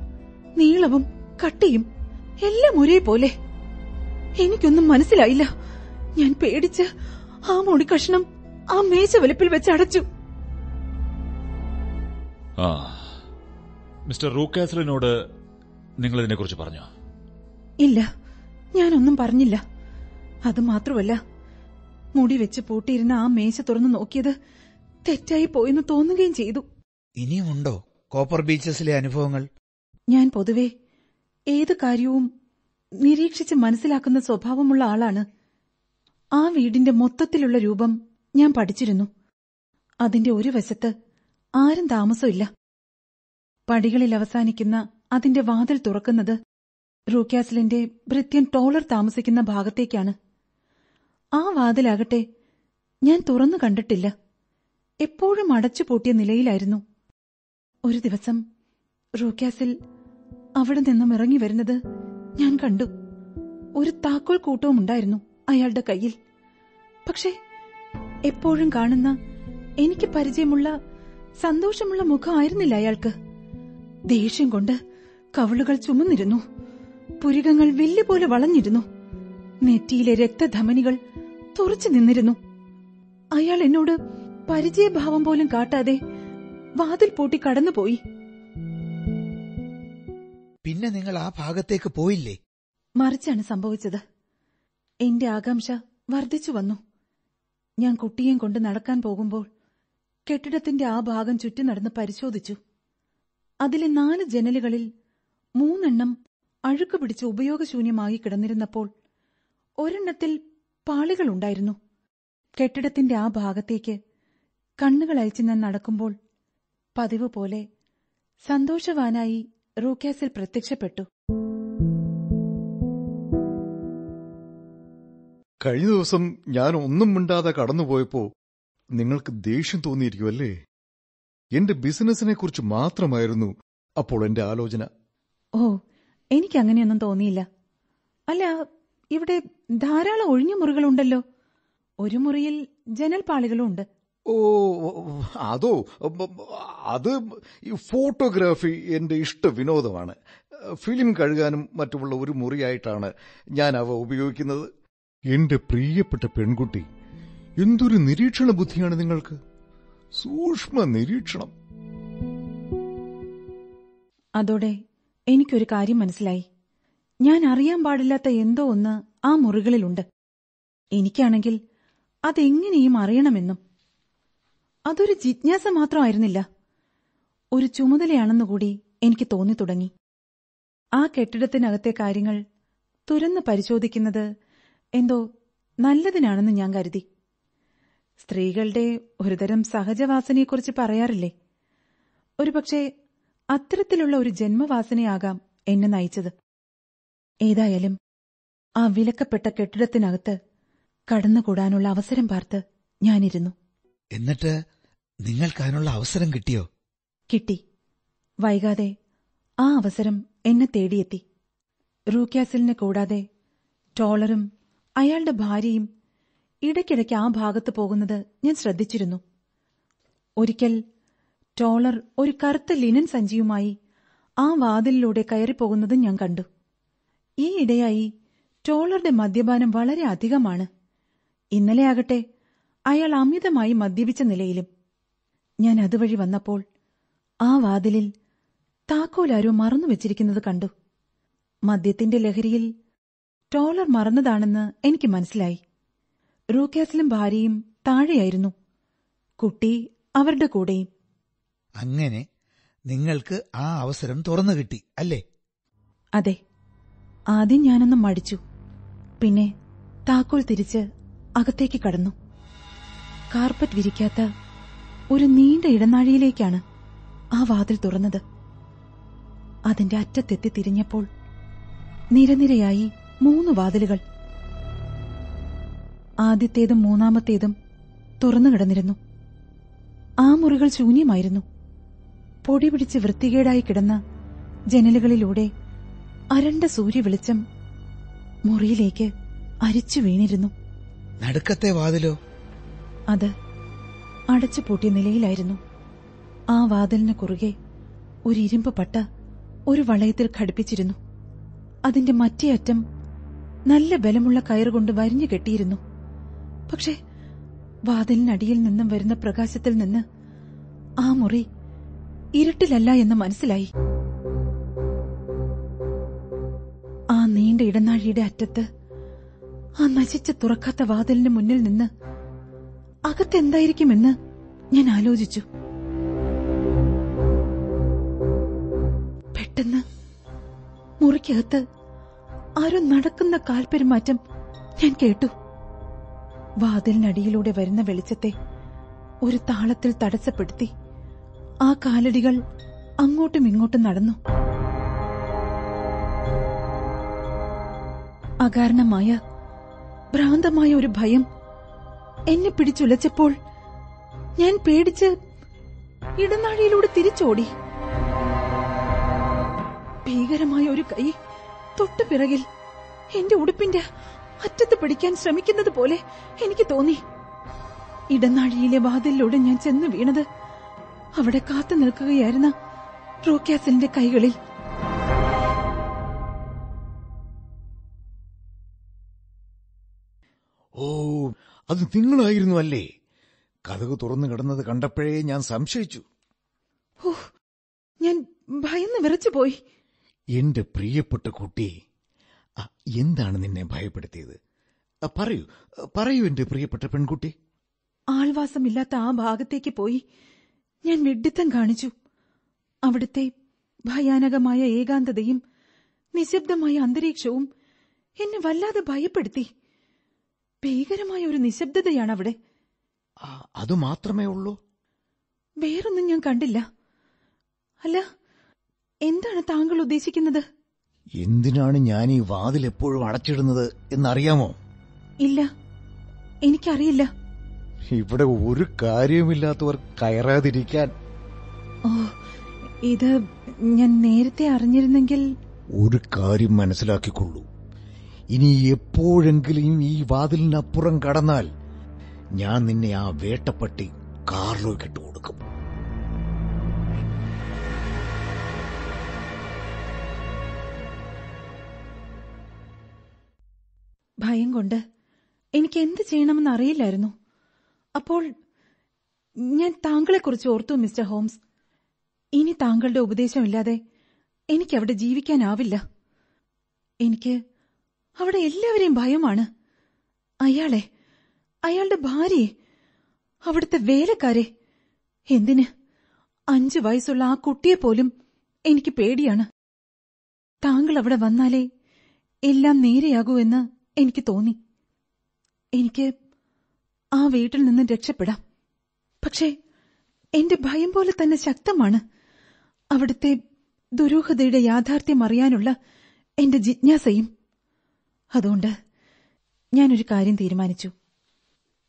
നീളവും കട്ടിയും എല്ലാം ഒരേപോലെ. എനിക്കൊന്നും മനസ്സിലായില്ല. ഞാൻ പേടിച്ച് ആ മുടി കഷ്ണം ആ മേശവലിപ്പിൽ വെച്ച് അടച്ചു. ആ. മിസ്റ്റർ റൂക്കാസലിനോട് നിങ്ങൾ ഇതിനെക്കുറിച്ച് പറഞ്ഞോ? ഇല്ല. ഞാനൊന്നും പറഞ്ഞില്ല. അത് മാത്രമല്ല മുടി വെച്ച് പൂട്ടിയിരുന്ന ആ മേശ തുറന്നു നോക്കിയത് തെറ്റായി പോയെന്ന് തോന്നുകയും ചെയ്തു. ഇനിയുമുണ്ടോ കോപ്പർ ബീച്ചസിലെ അനുഭവങ്ങൾ? ഞാൻ പൊതുവെ ഏത് കാര്യവും നിരീക്ഷിച്ച് മനസ്സിലാക്കുന്ന സ്വഭാവമുള്ള ആളാണ്. ആ വീടിന്റെ മൊത്തത്തിലുള്ള രൂപം ഞാൻ പഠിച്ചിരുന്നു. അതിന്റെ ഒരു വശത്ത് ആരും താമസമില്ല. പടികളിൽ അവസാനിക്കുന്ന അതിന്റെ വാതിൽ തുറക്കുന്നത് റൂക്യാസിലിന്റെ ഭൃത്യൻ ടോളർ താമസിക്കുന്ന ഭാഗത്തേക്കാണ്. ആ വാതിലാകട്ടെ ഞാൻ തുറന്നു കണ്ടിട്ടില്ല. എപ്പോഴും അടച്ചുപൂട്ടിയ നിലയിലായിരുന്നു. ഒരു ദിവസം റൂക്യാസിൽ അവിടെ നിന്നും ഇറങ്ങി വരുന്നത് ഞാൻ കണ്ടു. ഒരു താക്കോൽ കൂട്ടവും ഉണ്ടായിരുന്നു അയാളുടെ കയ്യിൽ. പക്ഷേ എപ്പോഴും കാണുന്ന എനിക്ക് പരിചയമുള്ള സന്തോഷമുള്ള മുഖമായിരുന്നില്ല അയാൾക്ക്. ദേഷ്യം കൊണ്ട് കവളുകൾ ചുമന്നിരുന്നു. പുരികങ്ങൾ വില്ലുപോലെ വളഞ്ഞിരുന്നു. നെറ്റിയിലെ രക്തധമനികൾ തുറച്ചു നിന്നിരുന്നു. അയാൾ എന്നോട് പരിചയഭാവം പോലും കാട്ടാതെ വാതിൽ പൂട്ടി കടന്നുപോയി. പിന്നെ നിങ്ങൾ ആ ഭാഗത്തേക്ക് പോയില്ലേ? മറിച്ചാണ് സംഭവിച്ചത്. എന്റെ ആകാംക്ഷ വർദ്ധിച്ചു വന്നു. ഞാൻ കുട്ടിയെയും കൊണ്ട് നടക്കാൻ പോകുമ്പോൾ കെട്ടിടത്തിന്റെ ആ ഭാഗം ചുറ്റി നടന്ന് പരിശോധിച്ചു. അതിലെ നാല് ജനലുകളിൽ മൂന്നെണ്ണം അഴുക്ക് പിടിച്ച് ഉപയോഗശൂന്യമായി കിടന്നിരുന്നപ്പോൾ ഒരെണ്ണത്തിൽ പാളികളുണ്ടായിരുന്നു കെട്ടിടത്തിന്റെ ആ ഭാഗത്തേക്ക് കണ്ണുകൾ അയച്ച് ഞാൻ നടക്കുമ്പോൾ പതിവ് പോലെ സന്തോഷവാനായി റൂക്കാസിൽ പ്രത്യക്ഷപ്പെട്ടു. കഴിഞ്ഞ ദിവസം ഞാൻ ഒന്നും മിണ്ടാതെ കടന്നുപോയപ്പോ നിങ്ങൾക്ക് ദേഷ്യം തോന്നിയിരിക്കുമല്ലേ എന്റെ ബിസിനസിനെ കുറിച്ച് മാത്രമായിരുന്നു അപ്പോൾ എന്റെ ആലോചന. ഓ എനിക്ക് എനിക്കങ്ങനെയൊന്നും തോന്നിയില്ല. അല്ല ഇവിടെ ധാരാളം ഒഴിഞ്ഞ മുറികളുണ്ടല്ലോ. ഒരു മുറിയിൽ ജനൽപാളികളും ഉണ്ട്. ഓ അതോ അത് ഈ ഫോട്ടോഗ്രാഫി എന്റെ ഇഷ്ട വിനോദമാണ്. ഫിലിം കഴുകാനും മറ്റുമുള്ള ഒരു മുറിയായിട്ടാണ് ഞാൻ അവ ഉപയോഗിക്കുന്നത്. എന്റെ പ്രിയപ്പെട്ട പെൺകുട്ടി എന്തൊരു നിരീക്ഷണ ബുദ്ധിയാണ് നിങ്ങൾക്ക്? സൂക്ഷ്മ നിരീക്ഷണം. അതോടെ എനിക്കൊരു കാര്യം മനസ്സിലായി. ഞാൻ അറിയാൻ പാടില്ലാത്ത എന്തോ ഒന്ന് ആ മുറികളിലുണ്ട്. എനിക്കാണെങ്കിൽ അതെങ്ങനെയും അറിയണമെന്നും. അതൊരു ജിജ്ഞാസ മാത്രമായിരുന്നില്ല. ഒരു ചുമതലയാണെന്നുകൂടി എനിക്ക് തോന്നി തുടങ്ങി ആ കെട്ടിടത്തിനകത്തെ കാര്യങ്ങൾ തുരന്ന് പരിശോധിക്കുന്നത് എന്തോ നല്ലതിനാണെന്ന് ഞാൻ കരുതി. സ്ത്രീകളുടെ ഒരുതരം സഹജവാസനയെക്കുറിച്ച് പറയാറില്ലേ? ഒരുപക്ഷെ അത്തരത്തിലുള്ള ഒരു ജന്മവാസനയാകാം എന്നെ നയിച്ചത്. ഏതായാലും ആ വിലക്കപ്പെട്ട കെട്ടിടത്തിനകത്ത് കടന്നുകൂടാനുള്ള അവസരം പാർത്ത് ഞാനിരുന്നു. എന്നിട്ട് നിങ്ങൾക്ക് അതിനുള്ള അവസരം കിട്ടിയോ? കിട്ടി. വൈകാതെ ആ അവസരം എന്നെ തേടിയെത്തി. റൂക്യാസിലിനെ കൂടാതെ ടോളറും അയാളുടെ ഭാര്യയും ഇടയ്ക്കിടയ്ക്ക് ആ ഭാഗത്ത് പോകുന്നത് ഞാൻ ശ്രദ്ധിച്ചിരുന്നു. ഒരിക്കൽ ടോളർ ഒരു കറുത്ത ലിനൻ സഞ്ചിയുമായി ആ വാതിലിലൂടെ കയറിപ്പോകുന്നതും ഞാൻ കണ്ടു. ഈ ഇടയായി ടോളറുടെ മദ്യപാനം വളരെ അധികമാണ്. ഇന്നലെയാകട്ടെ അയാൾ അമിതമായി മദ്യപിച്ച നിലയിലും. ഞാൻ അതുവഴി വന്നപ്പോൾ ആ വാതിലിൽ താക്കോലാരോ മറന്നു വെച്ചിരിക്കുന്നത് കണ്ടു. മദ്യത്തിന്റെ ലഹരിയിൽ ടോളർ മറന്നതാണെന്ന് എനിക്ക് മനസ്സിലായി. റൂക്കാസിലും ഭാര്യയും താഴെയായിരുന്നു. കുട്ടി അവരുടെ കൂടെയും അങ്ങനെ നിങ്ങൾക്ക് ആ അവസരം തുറന്നു കിട്ടി അല്ലേ? അതെ. ആദ്യം ഞാനൊന്ന് മടിച്ചു. പിന്നെ താക്കോൽ തിരിച്ച് അകത്തേക്ക് കടന്നു. കാർപ്പറ്റ് വിരിക്കാത്ത ഒരു നീണ്ട ഇടനാഴിയിലേക്കാണ് ആ വാതിൽ തുറന്നത്. അതിന്റെ അറ്റത്തെത്തി തിരിഞ്ഞപ്പോൾ നിരനിരയായി മൂന്ന് വാതിലുകൾ ആദ്യത്തേതും മൂന്നാമത്തേതും തുറന്നു കിടന്നിരുന്നു. ആ മുറികൾ ശൂന്യമായിരുന്നു. പൊടി പിടിച്ച് വൃത്തികേടായി കിടന്ന ജനലുകളിലൂടെ അരണ്ട സൂര്യവെളിച്ചം മുറിയിലേക്ക് അരിച്ചു വീണിരുന്നു. നടുക്കത്തെ വാതിലോ? അത് അടച്ചു പൂട്ടിയ നിലയിലായിരുന്നു. ആ വാതിലിന് കുറുകെ ഒരു ഇരുമ്പ് പട്ട ഒരു വളയത്തിൽ ഘടിപ്പിച്ചിരുന്നു. അതിന്റെ മറ്റേ അറ്റം നല്ല ബലമുള്ള കയറുകൊണ്ട് വരിഞ്ഞു കെട്ടിയിരുന്നു. പക്ഷേ വാതിലിനടിയിൽ നിന്നും വരുന്ന പ്രകാശത്തിൽ നിന്ന് ആ മുറി ഇരുട്ടിലല്ല എന്ന് മനസ്സിലായി. ആ നീണ്ട ഇടനാഴിയുടെ അറ്റത്ത് ആ നശിച്ച് തുറക്കാത്ത വാതിലിന് മുന്നിൽ നിന്ന് അകത്തെന്തായിരിക്കുമെന്ന് ഞാൻ ആലോചിച്ചു. പെട്ടെന്ന് മുറിക്കകത്ത് ആരോ നടക്കുന്ന കാൽപ്പെരുമാറ്റം ഞാൻ കേട്ടു. വാതിലിനടിയിലൂടെ വരുന്ന വെളിച്ചത്തെ ഒരു താളത്തിൽ തടസ്സപ്പെടുത്തി ആ കാലടികൾ അങ്ങോട്ടും ഇങ്ങോട്ടും നടന്നു. അകാരണമായ ഭ്രാന്തമായ ഒരു ഭയം എന്നെ പിടിച്ചുലച്ചപ്പോൾ ഞാൻ പേടിച്ച് ഇടനാഴിയിലൂടെ തിരിച്ചോടി. ഭീകരമായ ഒരു കൈ തൊട്ടു പിറകിൽ എന്റെ ഉടുപ്പിന്റെ അറ്റത്ത് പിടിക്കാൻ ശ്രമിക്കുന്നത് പോലെ എനിക്ക് തോന്നി. ഇടനാഴിയിലെ വാതിലിലൂടെ ഞാൻ ചെന്ന് വീണത് അവിടെ കാത്തു നിൽക്കുകയായിരുന്ന റോക്യാസലിന്റെ കൈകളിൽ. ഓ അത് നിങ്ങളായിരുന്നു അല്ലേ? കഥക് തുറന്നു കിടന്നത് കണ്ടപ്പോഴേ ഞാൻ സംശയിച്ചു. ഓ ഞാൻ ഭയന്ന് വിറച്ചുപോയി. എന്റെ പ്രിയപ്പെട്ട കുട്ടി എന്താണ് നിന്നെ ഭയപ്പെടുത്തിയത്? പറയൂ പറയൂ എന്റെ പ്രിയപ്പെട്ട പെൺകുട്ടി. ആൾവാസമില്ലാത്ത ആ ഭാഗത്തേക്ക് പോയി ഞാൻ വെഡിത്തം കാണിച്ചു. അവിടുത്തെ ഭയാനകമായ ഏകാന്തതയും നിശബ്ദമായ അന്തരീക്ഷവും എന്നെ വല്ലാതെ ഭയപ്പെടുത്തി. ഭീകരമായ ഒരു നിശബ്ദതയാണ് അവിടെ. അതുമാത്രമേ അത് മാത്രമേ ഉള്ളൂ? വേറൊന്നും ഞാൻ കണ്ടില്ല. അല്ല എന്താണ് താങ്കൾ ഉദ്ദേശിക്കുന്നത്? എന്തിനാണ് ഞാൻ ഈ വാതിൽ എപ്പോഴും അടച്ചിടുന്നത് എന്നറിയാമോ? ഇല്ല. എനിക്കറിയില്ല. ഇവിടെ ഒരു കാര്യമില്ലാത്തവർ കയറാതിരിക്കാൻ. ഓ ഇത് ഞാൻ നേരത്തെ അറിഞ്ഞിരുന്നെങ്കിൽ ഒരു കാര്യം മനസ്സിലാക്കിക്കൊള്ളൂ. ഇനി എപ്പോഴെങ്കിലും ഈ വാതിലിനപ്പുറം കടന്നാൽ ഞാൻ നിന്നെ ആ വേട്ടപ്പട്ടി കാറിലേക്ക് ഇട്ട് കൊടുക്കും ഭയം കൊണ്ട് എനിക്ക് എന്ത് ചെയ്യണമെന്ന് അറിയില്ലായിരുന്നു അപ്പോൾ ഞാൻ താങ്കളെക്കുറിച്ച് ഓർത്തു മിസ്റ്റർ ഹോംസ്. ഇനി താങ്കളുടെ ഉപദേശമില്ലാതെ എനിക്കവിടെ ജീവിക്കാനാവില്ല. എനിക്ക് അവിടെ എല്ലാവരെയും ഭയമാണ്. അയാളെ അയാളുടെ ഭാര്യയെ അവിടുത്തെ വേലക്കാരെ. എന്തിന്? അഞ്ചു വയസ്സുള്ള ആ കുട്ടിയെ പോലും എനിക്ക് പേടിയാണ്. താങ്കൾ അവിടെ വന്നാലേ എല്ലാം നേരെയാകൂ എന്ന് എനിക്ക് തോന്നി. എനിക്ക് ആ വീട്ടിൽ നിന്ന് രക്ഷപ്പെടാം. പക്ഷേ എന്റെ ഭയം പോലെ തന്നെ ശക്തമാണ്. അവിടുത്തെ ദുരൂഹതയുടെ യാഥാർത്ഥ്യം അറിയാനുള്ള എന്റെ ജിജ്ഞാസയും. അതുകൊണ്ട് ഞാനൊരു കാര്യം തീരുമാനിച്ചു.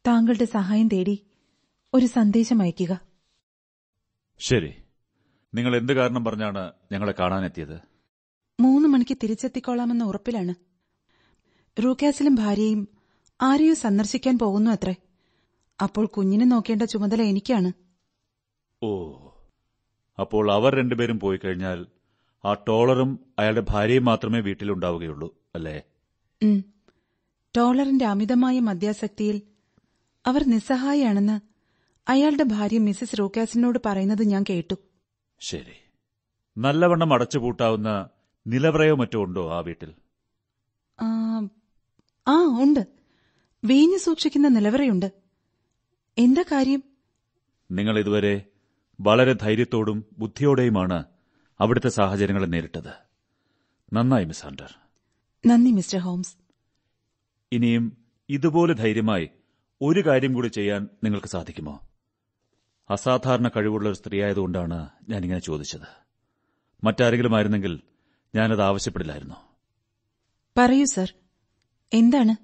താങ്കളുടെ സഹായം തേടി ഒരു സന്ദേശം അയക്കുക ശരി. നിങ്ങൾ എന്ത് കാരണം പറഞ്ഞാണ് ഞങ്ങളെ കാണാനെത്തിയത്? മൂന്ന് മണിക്ക് തിരിച്ചെത്തിക്കോളാമെന്ന ഉറപ്പിലാണ്. റൂക്കാസിലും ഭാര്യയും ആരെയോ സന്ദർശിക്കാൻ പോകുന്നു അത്രേ. അപ്പോൾ കുഞ്ഞിനെ നോക്കേണ്ട ചുമതല എനിക്കാണ്. ഓ അപ്പോൾ അവർ രണ്ടുപേരും പോയി കഴിഞ്ഞാൽ ആ ടോളറും അയാളുടെ ഭാര്യയും മാത്രമേ വീട്ടിലുണ്ടാവുകയുള്ളൂ അല്ലേ? ടോളറിന്റെ അമിതമായ മദ്യാസക്തിയിൽ അവർ നിസ്സഹായാണെന്ന് അയാളുടെ ഭാര്യ മിസസ് റോക്കാസിനോട് പറയുന്നത് ഞാൻ കേട്ടു. ശരി. നല്ലവണ്ണം അടച്ചുപൂട്ടാവുന്ന നിലവറയോ മറ്റോ ഉണ്ടോ ആ വീട്ടിൽ? ആ, ഉണ്ട്. വീഞ്ഞു സൂക്ഷിക്കുന്ന നിലവറയുണ്ട്. എന്താ കാര്യം? നിങ്ങൾ ഇതുവരെ വളരെ ധൈര്യത്തോടും ബുദ്ധിയോടെയുമാണ് അവിടുത്തെ സാഹചര്യങ്ങളെ നേരിട്ടത്. നന്നായി മിസ് ആൻഡർ നന്ദി മിസ്റ്റർ ഹോംസ്. ഇനിയും ഇതുപോലെ ധൈര്യമായി ഒരു കാര്യം കൂടി ചെയ്യാൻ നിങ്ങൾക്ക് സാധിക്കുമോ? അസാധാരണ കഴിവുള്ള ഒരു സ്ത്രീയായതുകൊണ്ടാണ് ഞാനിങ്ങനെ ചോദിച്ചത്. മറ്റാരെങ്കിലും ആയിരുന്നെങ്കിൽ ഞാനത് ആവശ്യപ്പെടില്ലായിരുന്നു. പറയൂ സർ. എന്താണ്?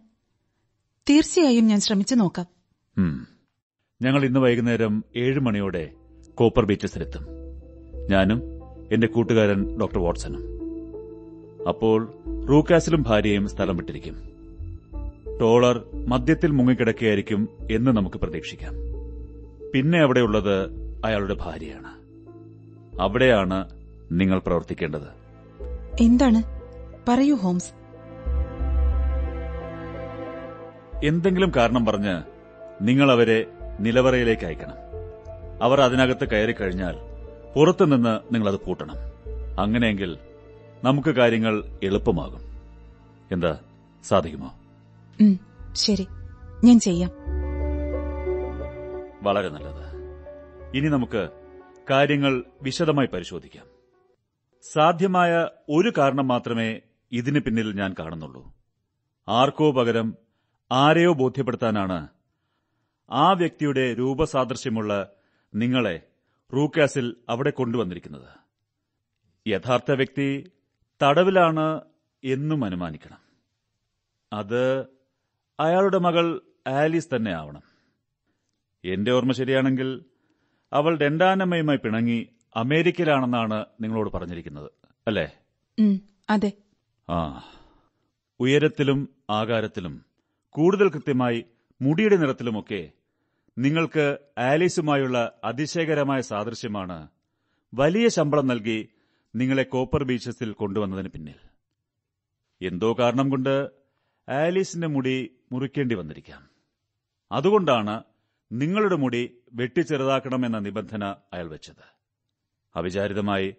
തീർച്ചയായും ഞാൻ ശ്രമിച്ചു നോക്കാം. ഞങ്ങൾ ഇന്ന് വൈകുന്നേരം ഏഴ് മണിയോടെ കോപ്പർ ബീച്ചസിലെത്തും. ഞാനും എന്റെ കൂട്ടുകാരൻ ഡോക്ടർ വാട്സണും. അപ്പോൾ റൂക്കാസിലും ഭാര്യയും സ്ഥലം വിട്ടിരിക്കും. ടോളർ മദ്യത്തിൽ മുങ്ങിക്കിടക്കുകയായിരിക്കും എന്ന് നമുക്ക് പ്രതീക്ഷിക്കാം. പിന്നെ അവിടെയുള്ളത് അയാളുടെ ഭാര്യയാണ്. അവിടെയാണ് നിങ്ങൾ പ്രവർത്തിക്കേണ്ടത്. എന്താണ്? പറയൂ ഹോംസ്. എന്തെങ്കിലും കാരണം പറഞ്ഞ് നിങ്ങൾ അവരെ നിലവറയിലേക്ക് അയക്കണം. അവർ അതിനകത്ത് കയറി കഴിഞ്ഞാൽ പുറത്തുനിന്ന് നിങ്ങളത് പൂട്ടണം. അങ്ങനെയെങ്കിൽ നമുക്ക് കാര്യങ്ങൾ എളുപ്പമാകും. എന്താ സാധിക്കുമോ? ശരി. ഞാൻ ചെയ്യാം. വളരെ നല്ലത്. ഇനി നമുക്ക് കാര്യങ്ങൾ വിശദമായി പരിശോധിക്കാം. സാധ്യമായ ഒരു കാരണം മാത്രമേ ഇതിന് പിന്നിൽ ഞാൻ കാണുന്നുള്ളൂ. ആർക്കോ പകരം ആരെയോ ബോധ്യപ്പെടുത്താനാണ്. ആ വ്യക്തിയുടെ രൂപസാദൃശ്യമുള്ള നിങ്ങളെ റൂക്കാസിൽ അവിടെ കൊണ്ടുവന്നിരിക്കുന്നത്. യഥാർത്ഥ വ്യക്തി തടവിലാണ് എന്നും അനുമാനിക്കണം. അത് അയാളുടെ മകൾ ആലീസ് തന്നെ ആവണം. എന്റെ ഓർമ്മ ശരിയാണെങ്കിൽ അവൾ രണ്ടാനമ്മയുമായി പിണങ്ങി അമേരിക്കയിലാണെന്നാണ് നിങ്ങളോട് പറഞ്ഞിരിക്കുന്നത് അല്ലേ? അതെ. ആ ഉയരത്തിലും ആകാരത്തിലും കൂടുതൽ കൃത്യമായി മുടിയുടെ നിറത്തിലുമൊക്കെ നിങ്ങൾക്ക് ആലീസുമായുള്ള അതിശയകരമായ സാദൃശ്യമാണ് വലിയ ശമ്പളം നൽകി നിങ്ങളെ കോപ്പർ ബീച്ചസിൽ കൊണ്ടുവന്നതിന് പിന്നിൽ. എന്തോ കാരണം കൊണ്ട് ആലീസിന്റെ മുടി മുറിക്കേണ്ടി വന്നിരിക്കാം. അതുകൊണ്ടാണ് നിങ്ങളുടെ മുടി വെട്ടിച്ചെറുതാക്കണമെന്ന നിബന്ധന അയാൾ വെച്ചത്. അവിചാരിതമായി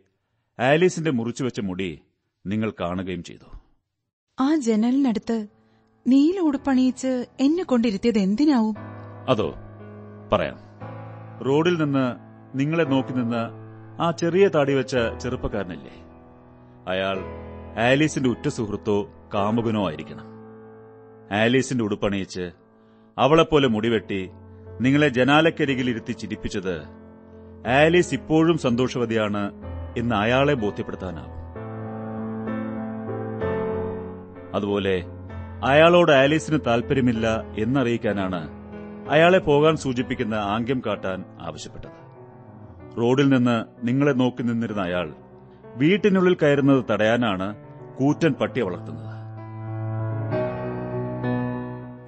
ആലീസിന്റെ മുറിച്ചുവെച്ച മുടി നിങ്ങൾ കാണുകയും ചെയ്തു. ആ ജനലിനടുത്ത് നീല ഉടുപ്പണിയിച്ച് എന്നെ കൊണ്ടിരുത്തിയത് എന്തിനാവും? അതോ പറയാം. റോഡിൽ നിന്ന് നിങ്ങളെ നോക്കി നിന്ന് ആ ചെറിയ താടി വെച്ച ചെറുപ്പക്കാരനല്ലേ? അയാൾ ആലീസിന്റെ ഉറ്റ സുഹൃത്തോ കാമുകനോ ആയിരിക്കണം. ആലീസിന്റെ ഉടുപ്പണിയിച്ച് അവളെപ്പോലെ മുടിവെട്ടി നിങ്ങളെ ജനാലക്കരികിൽ ഇരുത്തി ചിരിപ്പിച്ചത് ആലീസ് ഇപ്പോഴും സന്തോഷവതിയാണ് എന്ന് അയാളെ ബോധ്യപ്പെടുത്താനാവും അതുപോലെ അയാളോട് ആലീസിന് താൽപര്യമില്ല എന്നറിയിക്കാനാണ് അയാളെ പോകാൻ സൂചിപ്പിക്കുന്ന ആംഗ്യം കാട്ടാൻ ആവശ്യപ്പെട്ടത്. റോഡിൽ നിന്ന് നിങ്ങളെ നോക്കി നിന്നിരുന്ന അയാൾ വീട്ടിനുള്ളിൽ കയറുന്നത് തടയാനാണ് കൂറ്റൻ പട്ടിയെ വളർത്തുന്നത്.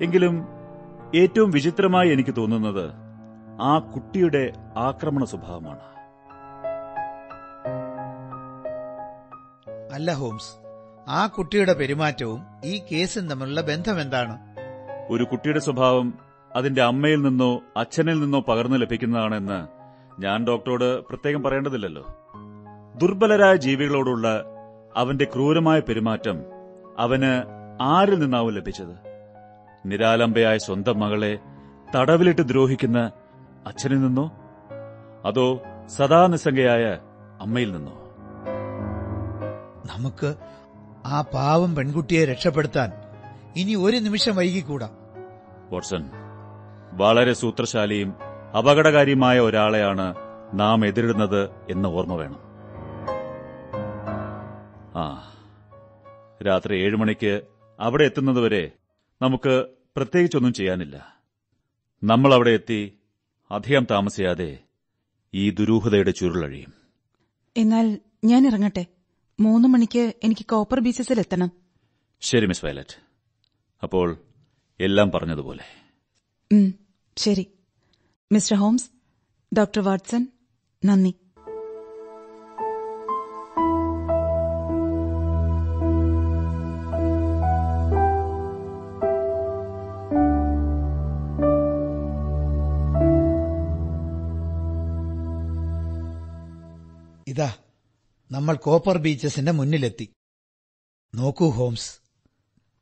എങ്കിലും ഏറ്റവും വിചിത്രമായി എനിക്ക് തോന്നുന്നത് ആ കുട്ടിയുടെ ആക്രമണ സ്വഭാവമാണ്. അല്ല ഹോംസ്. ആ കുട്ടിയുടെ പെരുമാറ്റവും ഈ കേസും തമ്മിലുള്ള ബന്ധം എന്താണ് ഒരു കുട്ടിയുടെ സ്വഭാവം അതിന്റെ അമ്മയിൽ നിന്നോ അച്ഛനിൽ നിന്നോ പകർന്നു ലഭിക്കുന്നതാണെന്ന് ഞാൻ ഡോക്ടറോട് പ്രത്യേകം പറയേണ്ടതില്ലല്ലോ. ദുർബലരായ ജീവികളോടുള്ള അവന്റെ ക്രൂരമായ പെരുമാറ്റം അവന് ആരിൽ നിന്നാവും ലഭിച്ചത്? നിരാലംബയായ സ്വന്തം മകളെ തടവിലിട്ട് ദ്രോഹിക്കുന്ന അച്ഛനിൽ നിന്നോ? അതോ സദാ നിസ്സംഗയായ അമ്മയിൽ നിന്നോ? നമുക്ക് ആ പാവം പെൺകുട്ടിയെ രക്ഷപ്പെടുത്താൻ ഇനി ഒരു നിമിഷം വൈകിക്കൂടാ. വാട്സൺ വളരെ സൂത്രശാലിയും അപകടകാരിയുമായ ഒരാളെയാണ് നാം എതിരിടുന്നത് എന്ന് ഓർമ്മ വേണം. ആ രാത്രി ഏഴു മണിക്ക് അവിടെ എത്തുന്നതുവരെ നമുക്ക് പ്രത്യേകിച്ചൊന്നും ചെയ്യാനില്ല. നമ്മൾ അവിടെ എത്തി അധികം താമസിയാതെ ഈ ദുരൂഹതയുടെ ചുരുളഴിയും. എന്നാൽ ഞാൻ ഇറങ്ങട്ടെ. മൂന്ന് മണിക്ക് എനിക്ക് കോപ്പർ ബീച്ചസിൽ എത്തണം. ശരി മിസ് വയലറ്റ്. അപ്പോൾ എല്ലാം പറഞ്ഞതുപോലെ. ശരി. മിസ്റ്റർ ഹോംസ് ഡോക്ടർ വാട്സൺ നന്ദി. നമ്മൾ കോപ്പർ ബീച്ചസിന്റെ മുന്നിലെത്തി. നോക്കൂ ഹോംസ്.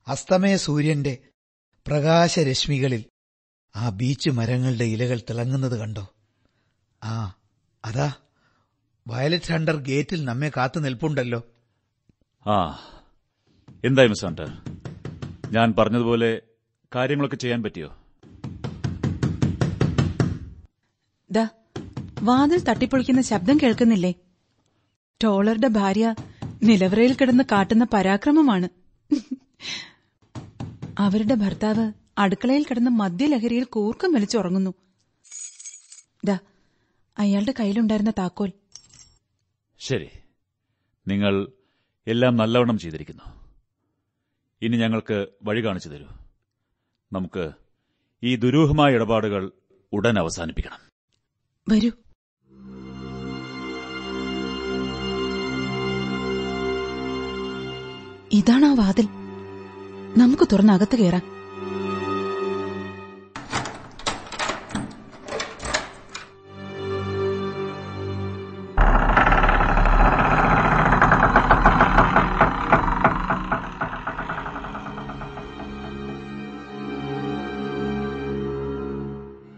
അസ്തമയ സൂര്യന്റെ പ്രകാശരശ്മികളിൽ ആ ബീച്ച് മരങ്ങളുടെ ഇലകൾ തിളങ്ങുന്നത് കണ്ടോ? ആ അതാ. വയലറ്റ് ഹണ്ടർ ഗേറ്റിൽ നമ്മെ കാത്തു നിൽപ്പുണ്ടല്ലോ. ആ എന്തായി മിസ് ഹണ്ടർ? ഞാൻ പറഞ്ഞതുപോലെ കാര്യങ്ങളൊക്കെ ചെയ്യാൻ പറ്റിയോ? ദാ വാതിൽ തട്ടിപ്പൊളിക്കുന്ന ശബ്ദം കേൾക്കുന്നില്ലേ? ടോളറുടെ ഭാര്യ നിലവറയിൽ കിടന്ന് കാട്ടുന്ന പരാക്രമമാണ്. അവരുടെ ഭർത്താവ് അടുക്കളയിൽ കിടന്ന് മദ്യലഹരിയിൽ കൂർക്കം വലിച്ചുറങ്ങുന്നു ദാ അയാളുടെ കയ്യിലുണ്ടായിരുന്ന താക്കോൽ. ശരി. നിങ്ങൾ എല്ലാം നല്ലവണ്ണം ചെയ്തിരിക്കുന്നു. ഇനി ഞങ്ങൾക്ക് വഴി കാണിച്ചു തരൂ. നമുക്ക് ഈ ദുരൂഹമായ ഇടപാടുകൾ ഉടൻ അവസാനിപ്പിക്കണം. വരൂ. ഇതാണാ വാതിൽ. നമുക്ക് തുറന്ന് അകത്ത് കയറാം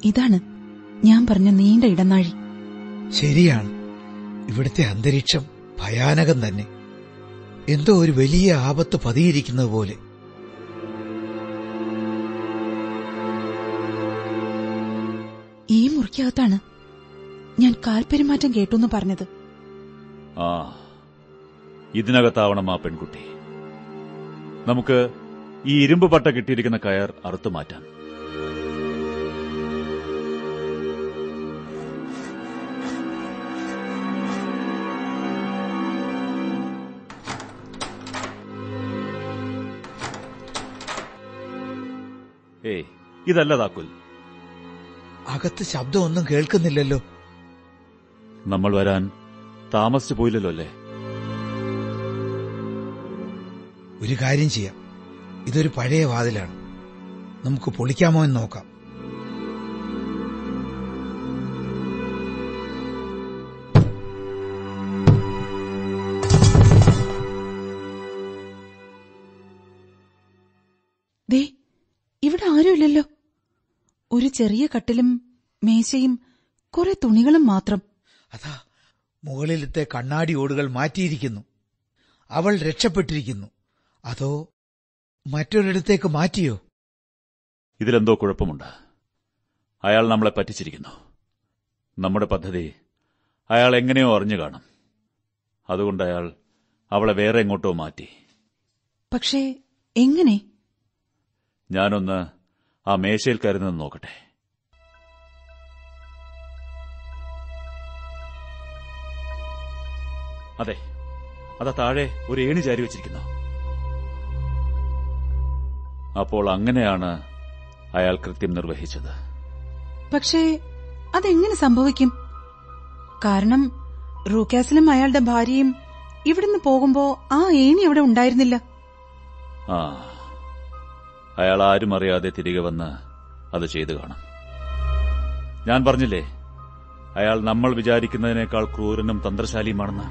ഇതാണ് ഞാൻ പറഞ്ഞ നീണ്ട ഇടനാഴി. ശരിയാണ്. ഇവിടുത്തെ അന്തരീക്ഷം ഭയാനകം തന്നെ. എന്തോ ഒരു വലിയ ആപത്ത് പതിയിരിക്കുന്നത് പോലെ. ഈ മുറിക്കകത്താണ് ഞാൻ കാൽപെരുമാറ്റം കേട്ടുന്ന് പറഞ്ഞത്. ആ ഇതിനകത്താവണം ആ പെൺകുട്ടി. നമുക്ക് ഈ ഇരുമ്പ് പട്ട കിട്ടിയിരിക്കുന്ന കയർ അറുത്തു മാറ്റാം ഏയ് ഇതല്ല താക്കുൽ അകത്ത് ശബ്ദമൊന്നും കേൾക്കുന്നില്ലല്ലോ. നമ്മൾ വരാൻ താമസിച്ചു പോയില്ലല്ലോ അല്ലേ? ഒരു കാര്യം ചെയ്യാം. ഇതൊരു പഴയ വാതിലാണ്. നമുക്ക് പൊളിക്കാമോ എന്ന് നോക്കാം. ചെറിയ കട്ടിലും മേശയും കുറെ തുണികളും മാത്രം. അതാ മുകളിലത്തെ കണ്ണാടി ഓടുകൾ മാറ്റിയിരിക്കുന്നു. അവൾ രക്ഷപ്പെട്ടിരിക്കുന്നു. അതോ മറ്റൊരിടത്തേക്ക് മാറ്റിയോ? ഇതിലെന്തോ കുഴപ്പമുണ്ട്. അയാൾ നമ്മളെ പറ്റിച്ചിരിക്കുന്നു. നമ്മുടെ പദ്ധതി അയാൾ എങ്ങനെയോ അറിഞ്ഞു കാണും. അതുകൊണ്ട് അയാൾ അവളെ വേറെ എങ്ങോട്ടോ മാറ്റി. പക്ഷേ എങ്ങനെ? ഞാനൊന്ന് ആ മേശയിൽ കരുതെന്ന് നോക്കട്ടെ. അതെ അതാ താഴെ ഒരു ഏണി ചാരി വെച്ചിരിക്കുന്നു. അപ്പോൾ അങ്ങനെയാണ് അയാൾ കൃത്യം നിർവഹിച്ചത്. പക്ഷേ അതെങ്ങനെ സംഭവിക്കും? കാരണം റൂക്കാസിലും അയാളുടെ ഭാര്യയും ഇവിടുന്ന് പോകുമ്പോ ആ ഏണി അവിടെ ഉണ്ടായിരുന്നില്ല. ആ അയാൾ ആരും അറിയാതെ തിരികെ വന്ന് അത് ചെയ്തു കാണാം. ഞാൻ പറഞ്ഞില്ലേ അയാൾ നമ്മൾ വിചാരിക്കുന്നതിനേക്കാൾ ക്രൂരനും തന്ത്രശാലിയുമാണെന്ന്?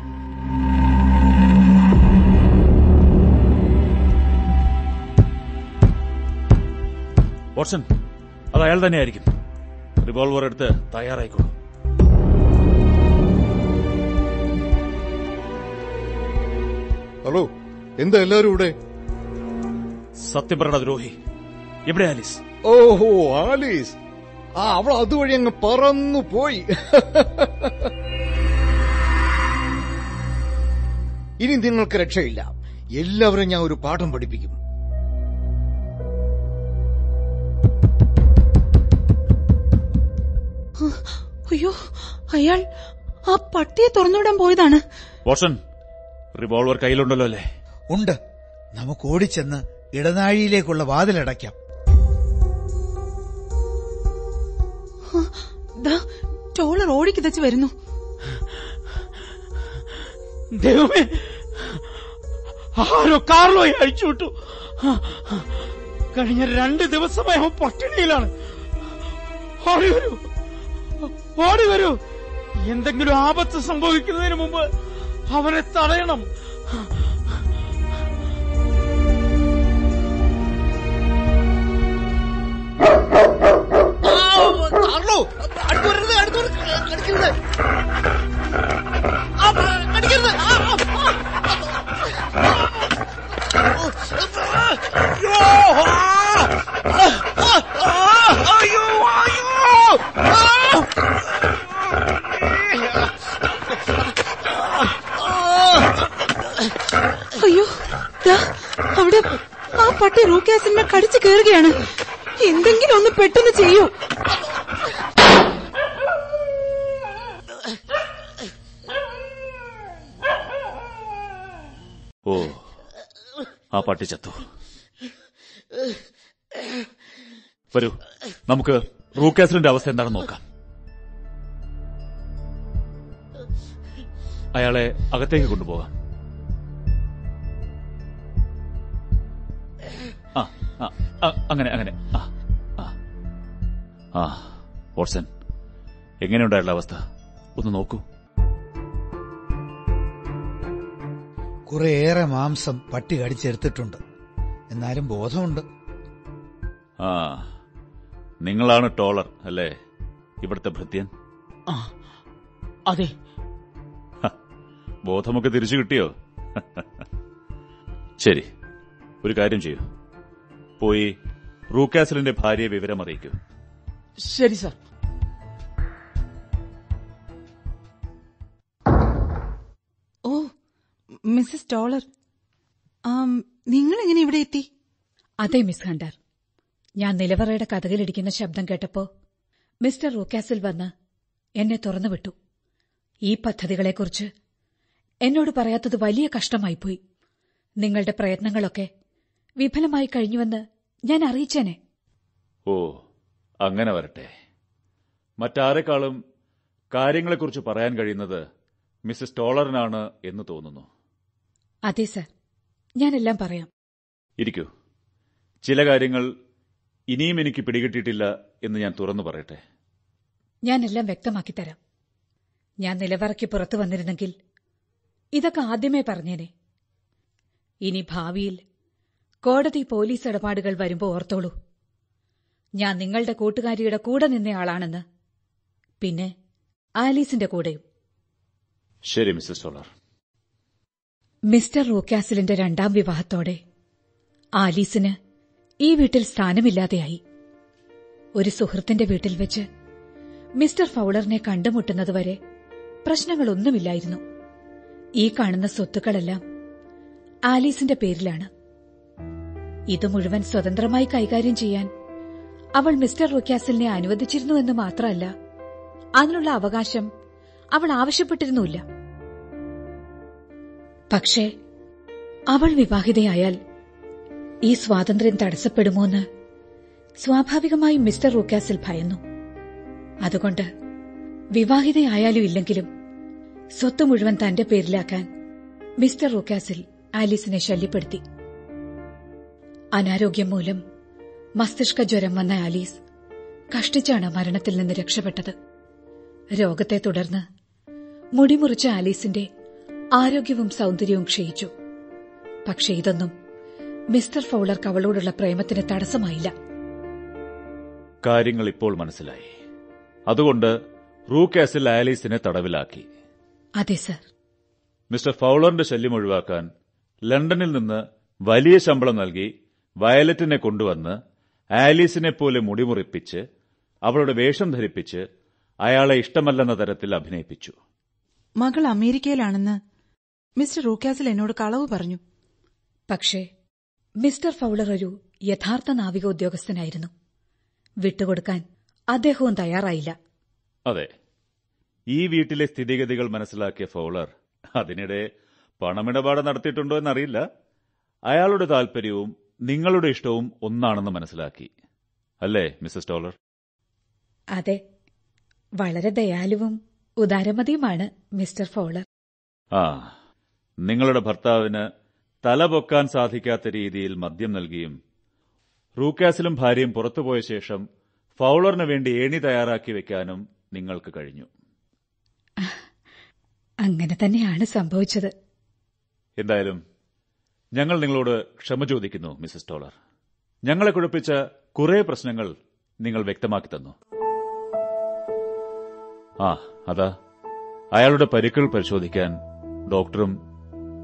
വാട്സൺ അത് അയാൾ തന്നെയായിരിക്കും. റിവോൾവർ എടുത്ത് തയ്യാറായിക്കോളൂ. ഹലോ എന്താ എല്ലാരും ഇവിടെ? സത്യം ദ്രോഹി എവിടെ ആലീസ്? ഓഹോ ആലീസ്. ആ അവൾ അതുവഴി അങ്ങ് പറന്നു പോയി. ഇനി നിങ്ങൾക്ക് രക്ഷയില്ല. എല്ലാവരും ഞാൻ ഒരു പാഠം പഠിപ്പിക്കും. അയ്യോ അയാൾ ആ പട്ടിയെ തുറന്നുവിടാൻ പോയതാണ്. റിവോൾവർ കയ്യിലുണ്ടല്ലോ അല്ലേ? ഉണ്ട്. നമുക്ക് ഓടിച്ചെന്ന് ഇടനാഴിയിലേക്കുള്ള വാതിലടയ്ക്കാം. ദാ ടോളർ ഓടിക്കിതച്ച് വരുന്നു. ദൈവമേ ആരോ കാർലോയെ അഴിച്ചുവിട്ടു കഴിഞ്ഞ രണ്ട് ദിവസമായി അവൻ പട്ടിണിയിലാണ്. ഓടി വരൂ. ഓടി വരൂ. എന്തെങ്കിലും ആപത്ത് സംഭവിക്കുന്നതിന് മുമ്പ് അവനെ തടയണം. അയ്യോ, അവിടെ ആ പട്ടി റൂക്കാസിന്മേൽ കടിച്ചു കയറുകയാണ്. എന്തെങ്കിലും ഒന്ന് പെട്ടെന്ന് ചെയ്യൂ. ഓ ആ പട്ടി ചത്തു. വരൂ നമുക്ക് റൂക്കാസിലിന്റെ അവസ്ഥ എന്താണെന്ന് നോക്കാം. അയാളെ അകത്തേക്ക് കൊണ്ടുപോകാം. ആ ആ, അങ്ങനെ അങ്ങനെ. ആ ആ. ആ വാട്സൺ എങ്ങനെയുണ്ടായുള്ള അവസ്ഥ? ഒന്ന് നോക്കൂ. കുറേയേറെ മാംസം പട്ടി കടിച്ചെടുത്തിട്ടുണ്ട്. എന്നാലും ബോധമുണ്ട്. ആ നിങ്ങളാണ് ടോളർ അല്ലേ? ഇവിടുത്തെ ഭൃത്യൻ. ആ, അതെ. ബോധമൊക്കെ തിരിച്ചു കിട്ടിയോ? ശരി ഒരു കാര്യം ചെയ്യൂ. പോയി റൂക്കാസലിന്റെ ഭാര്യയെ വിവരം അറിയിക്കൂ. ശരി സർ. ഓ മിസ്സസ് ടോളർ. നിങ്ങൾ എങ്ങനെ ഇവിടെ എത്തി? അതെ മിസ് ഹണ്ടർ. ഞാൻ നിലവറയുടെ കഥകളിടിക്കുന്ന ശബ്ദം കേട്ടപ്പോ മിസ്റ്റർ റൂക്കാസിൽ വന്ന് എന്നെ തുറന്നുവിട്ടു. ഈ പദ്ധതികളെക്കുറിച്ച് എന്നോട് പറയാത്തത് വലിയ കഷ്ടമായിപ്പോയി. നിങ്ങളുടെ പ്രയത്നങ്ങളൊക്കെ വിഫലമായി കഴിഞ്ഞുവെന്ന് ഞാൻ അറിയിച്ചേനെ. ഓ അങ്ങനെ വരട്ടെ. മറ്റാരെക്കാളും കാര്യങ്ങളെക്കുറിച്ച് പറയാൻ കഴിയുന്നത് മിസ്സസ് ടോളറിനാണ് എന്ന് തോന്നുന്നു. അതെ സർ. ഞാനെല്ലാം പറയാം. ഇരിക്കൂ. ചില കാര്യങ്ങൾ ഇനിയും എനിക്ക് പിടികിട്ടിയിട്ടില്ല എന്ന് ഞാൻ തുറന്നു പറയട്ടെ. ഞാനെല്ലാം വ്യക്തമാക്കി തരാം. ഞാൻ നിലവറയ്ക്ക് പുറത്തു വന്നിരുന്നെങ്കിൽ ഇതൊക്കെ ആദ്യമേ പറഞ്ഞേനെ. ഇനി ഭാവിയിൽ കോടതി പോലീസ് ഇടപാടുകൾ വരുമ്പോൾ ഓർത്തോളൂ. ഞാൻ നിങ്ങളുടെ കൂട്ടുകാരിയുടെ കൂടെ നിന്നയാളാണെന്ന് പിന്നെ ആലീസിന്റെ കൂടെയും. ശരി മിസ്സസ് സോളർ. മിസ്റ്റർ റോക്യാസിലിന്റെ രണ്ടാം വിവാഹത്തോടെ ആലീസിന് ഈ വീട്ടിൽ സ്ഥാനമില്ലാതെയായി. ഒരു സുഹൃത്തിന്റെ വീട്ടിൽ വെച്ച് മിസ്റ്റർ ഫൌളറിനെ കണ്ടുമുട്ടുന്നതുവരെ പ്രശ്നങ്ങളൊന്നുമില്ലായിരുന്നു. ഈ കാണുന്ന സ്വത്തുക്കളെല്ലാം ആലീസിന്റെ പേരിലാണ്. ഇത് മുഴുവൻ സ്വതന്ത്രമായി കൈകാര്യം ചെയ്യാൻ അവൾ മിസ്റ്റർ റുക്യാസലിനെ അനുവദിച്ചിരുന്നുവെന്ന് മാത്രമല്ല അതിനുള്ള അവകാശം അവൾ ആവശ്യപ്പെട്ടിരുന്നുമില്ല. പക്ഷേ അവൾ വിവാഹിതയായാൽ ഈ സ്വാതന്ത്ര്യം തടസ്സപ്പെടുമോന്ന് സ്വാഭാവികമായും മിസ്റ്റർ റൂക്കാസിൽ ഭയന്നു. അതുകൊണ്ട് വിവാഹിതയായാലും ഇല്ലെങ്കിലും സ്വത്ത് മുഴുവൻ തന്റെ പേരിലാക്കാൻ മിസ്റ്റർ റൂക്കാസിൽ ആലീസിനെ ശല്യപ്പെടുത്തി. അനാരോഗ്യം മൂലം മസ്തിഷ്ക ജ്വരം വന്ന ആലീസ് കഷ്ടിച്ചാണ് മരണത്തിൽ നിന്ന് രക്ഷപ്പെട്ടത്. രോഗത്തെ തുടർന്ന് മുടിമുറിച്ച ആലീസിന്റെ ആരോഗ്യവും സൌന്ദര്യവും ക്ഷയിച്ചു. പക്ഷേ ഇതൊന്നും മിസ്റ്റർ ഫൌളർക്ക് അവളോടുള്ള പ്രേമത്തിന് തടസ്സമായില്ല. കാര്യങ്ങൾ ഇപ്പോൾ മനസ്സിലായി. അതുകൊണ്ട് റൂ റൂക്കാസിൽ ആലീസിനെ തടവിലാക്കി. അതെ സർ. മിസ്റ്റർ ഫൌളറിന്റെ ശല്യം ഒഴിവാക്കാൻ ലണ്ടനിൽ നിന്ന് വലിയ ശമ്പളം നൽകി വയലറ്റിനെ കൊണ്ടുവന്ന് ആലീസിനെപ്പോലെ മുടിമുറിപ്പിച്ച് അവളുടെ വേഷം ധരിപ്പിച്ച് അയാളെ ഇഷ്ടമല്ലെന്ന തരത്തിൽ അഭിനയിപ്പിച്ചു. മകൾ അമേരിക്കയിലാണെന്ന് മിസ്റ്റർ റൂക്കാസിൽ എന്നോട് കളവ് പറഞ്ഞു. പക്ഷേ മിസ്റ്റർ ഫൌളർ ഒരു യഥാർത്ഥ നാവിക ഉദ്യോഗസ്ഥനായിരുന്നു വിട്ടുകൊടുക്കാൻ അദ്ദേഹവും തയ്യാറായില്ല. അതെ. ഈ വീട്ടിലെ സ്ഥിതിഗതികൾ മനസ്സിലാക്കിയ ഫൌളർ അതിനിടെ പണമിടപാട് നടത്തിയിട്ടുണ്ടോ എന്നറിയില്ല. അയാളുടെ താൽപര്യവും നിങ്ങളുടെ ഇഷ്ടവും ഒന്നാണെന്ന് മനസ്സിലാക്കി. അല്ലേ മിസ്സസ് ഡോളർ അതെ. വളരെ ദയാലുവും ഉദാരമതിയുമാണ് മിസ്റ്റർ ഫോളർ. ആ നിങ്ങളുടെ ഭർത്താവിന് തല പൊക്കാൻ സാധിക്കാത്ത രീതിയിൽ മദ്യം നൽകിയും റൂക്കാസിലും ഭാര്യയും പുറത്തുപോയ ശേഷം ഫൗളറിന് വേണ്ടി ഏണി തയ്യാറാക്കി വെക്കാനും നിങ്ങൾക്ക് കഴിഞ്ഞു. അങ്ങനെ തന്നെയാണ് സംഭവിച്ചത്. എന്തായാലും ഞങ്ങൾ നിങ്ങളോട് ക്ഷമ ചോദിക്കുന്നു മിസസ് ടോളർ. ഞങ്ങളെ കുഴപ്പിച്ച കുറെ പ്രശ്നങ്ങൾ നിങ്ങൾ വ്യക്തമാക്കി തന്നു. ആ അതാ. അയാളുടെ പരിക്കൾ പരിശോധിക്കാൻ ഡോക്ടറും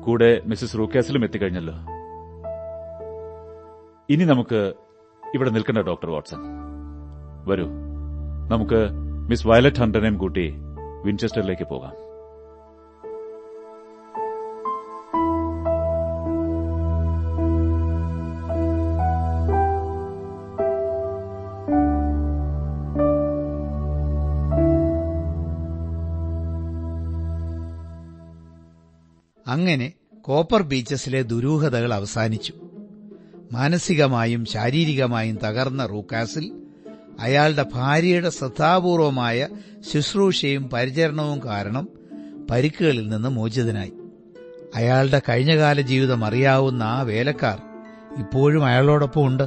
കൂടെ മിസസ് റൂക്കാസിലും എത്തിക്കഴിഞ്ഞല്ലോ. ഇനി നമുക്ക് ഇവിടെ നിൽക്കണ്ട ഡോക്ടർ വാട്സൺ. വരൂ. നമുക്ക് മിസ് വയലറ്റ് ഹണ്ടനെയും കൂട്ടി വിൻചെസ്റ്ററിലേക്ക് പോകാം. അങ്ങനെ കോപ്പർ ബീച്ചസിലെ ദുരൂഹതകൾ അവസാനിച്ചു. മാനസികമായും ശാരീരികമായും തകർന്ന റൂക്കാസിൽ അയാളുടെ ഭാര്യയുടെ ശ്രദ്ധാപൂർവമായ ശുശ്രൂഷയും പരിചരണവും കാരണം പരിക്കുകളിൽ നിന്ന് മോചിതനായി. അയാളുടെ കഴിഞ്ഞകാല ജീവിതം അറിയാവുന്ന ആ വേലക്കാർ ഇപ്പോഴും അയാളോടൊപ്പമുണ്ട്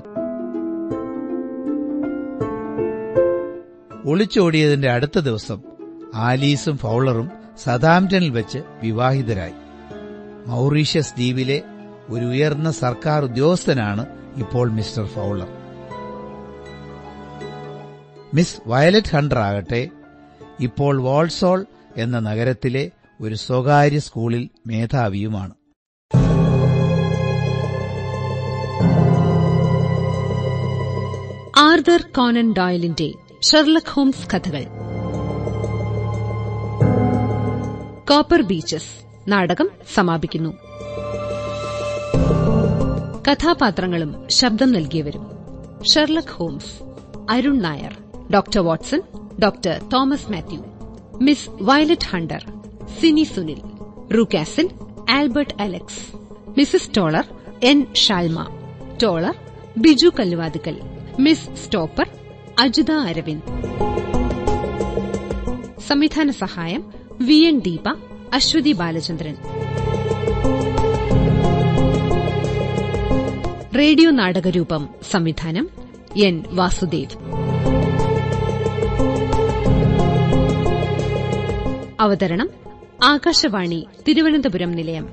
ഒളിച്ചോടിയതിന്റെ അടുത്ത ദിവസം ആലീസും ഫൗളറും സദാംറ്റനിൽ വെച്ച് വിവാഹിതരായി. മൗറീഷ്യസ് ദ്വീപിലെ ഒരു ഉയർന്ന സർക്കാർ ഉദ്യോഗസ്ഥനാണ് ഇപ്പോൾ mister Fowler. Miss Violet Hunter ആകട്ടെ ഇപ്പോൾ വാൾസോൾ എന്ന നഗരത്തിലെ ഒരു സ്വകാര്യ സ്കൂളിൽ മേധാവിയുമാണ്. ആർദർ കോനൻ ഡോയലിന്റെ ഷെർലക് ഹോംസ് കഥകൾ. Copper Beeches. നാടകം സമാപിക്കുന്നു. കഥാപാത്രങ്ങളും ശബ്ദം നൽകിയവരും Sherlock Holmes Arun Nair doctor Watson doctor Thomas Mathew Miss Violet Hunter Cini Sunil Rucastle Albert Alex missus Toller N Shalma Toller Biju Kalluvathukkal Miss Stoper Ajitha Aravind. സംവിധാന സഹായം V N Deepa Aswathy Balachandran. Radio നാടകരൂപം സംവിധാനം N Vasudev. അവതരണം ആകാശവാണി തിരുവനന്തപുരം നിലയം.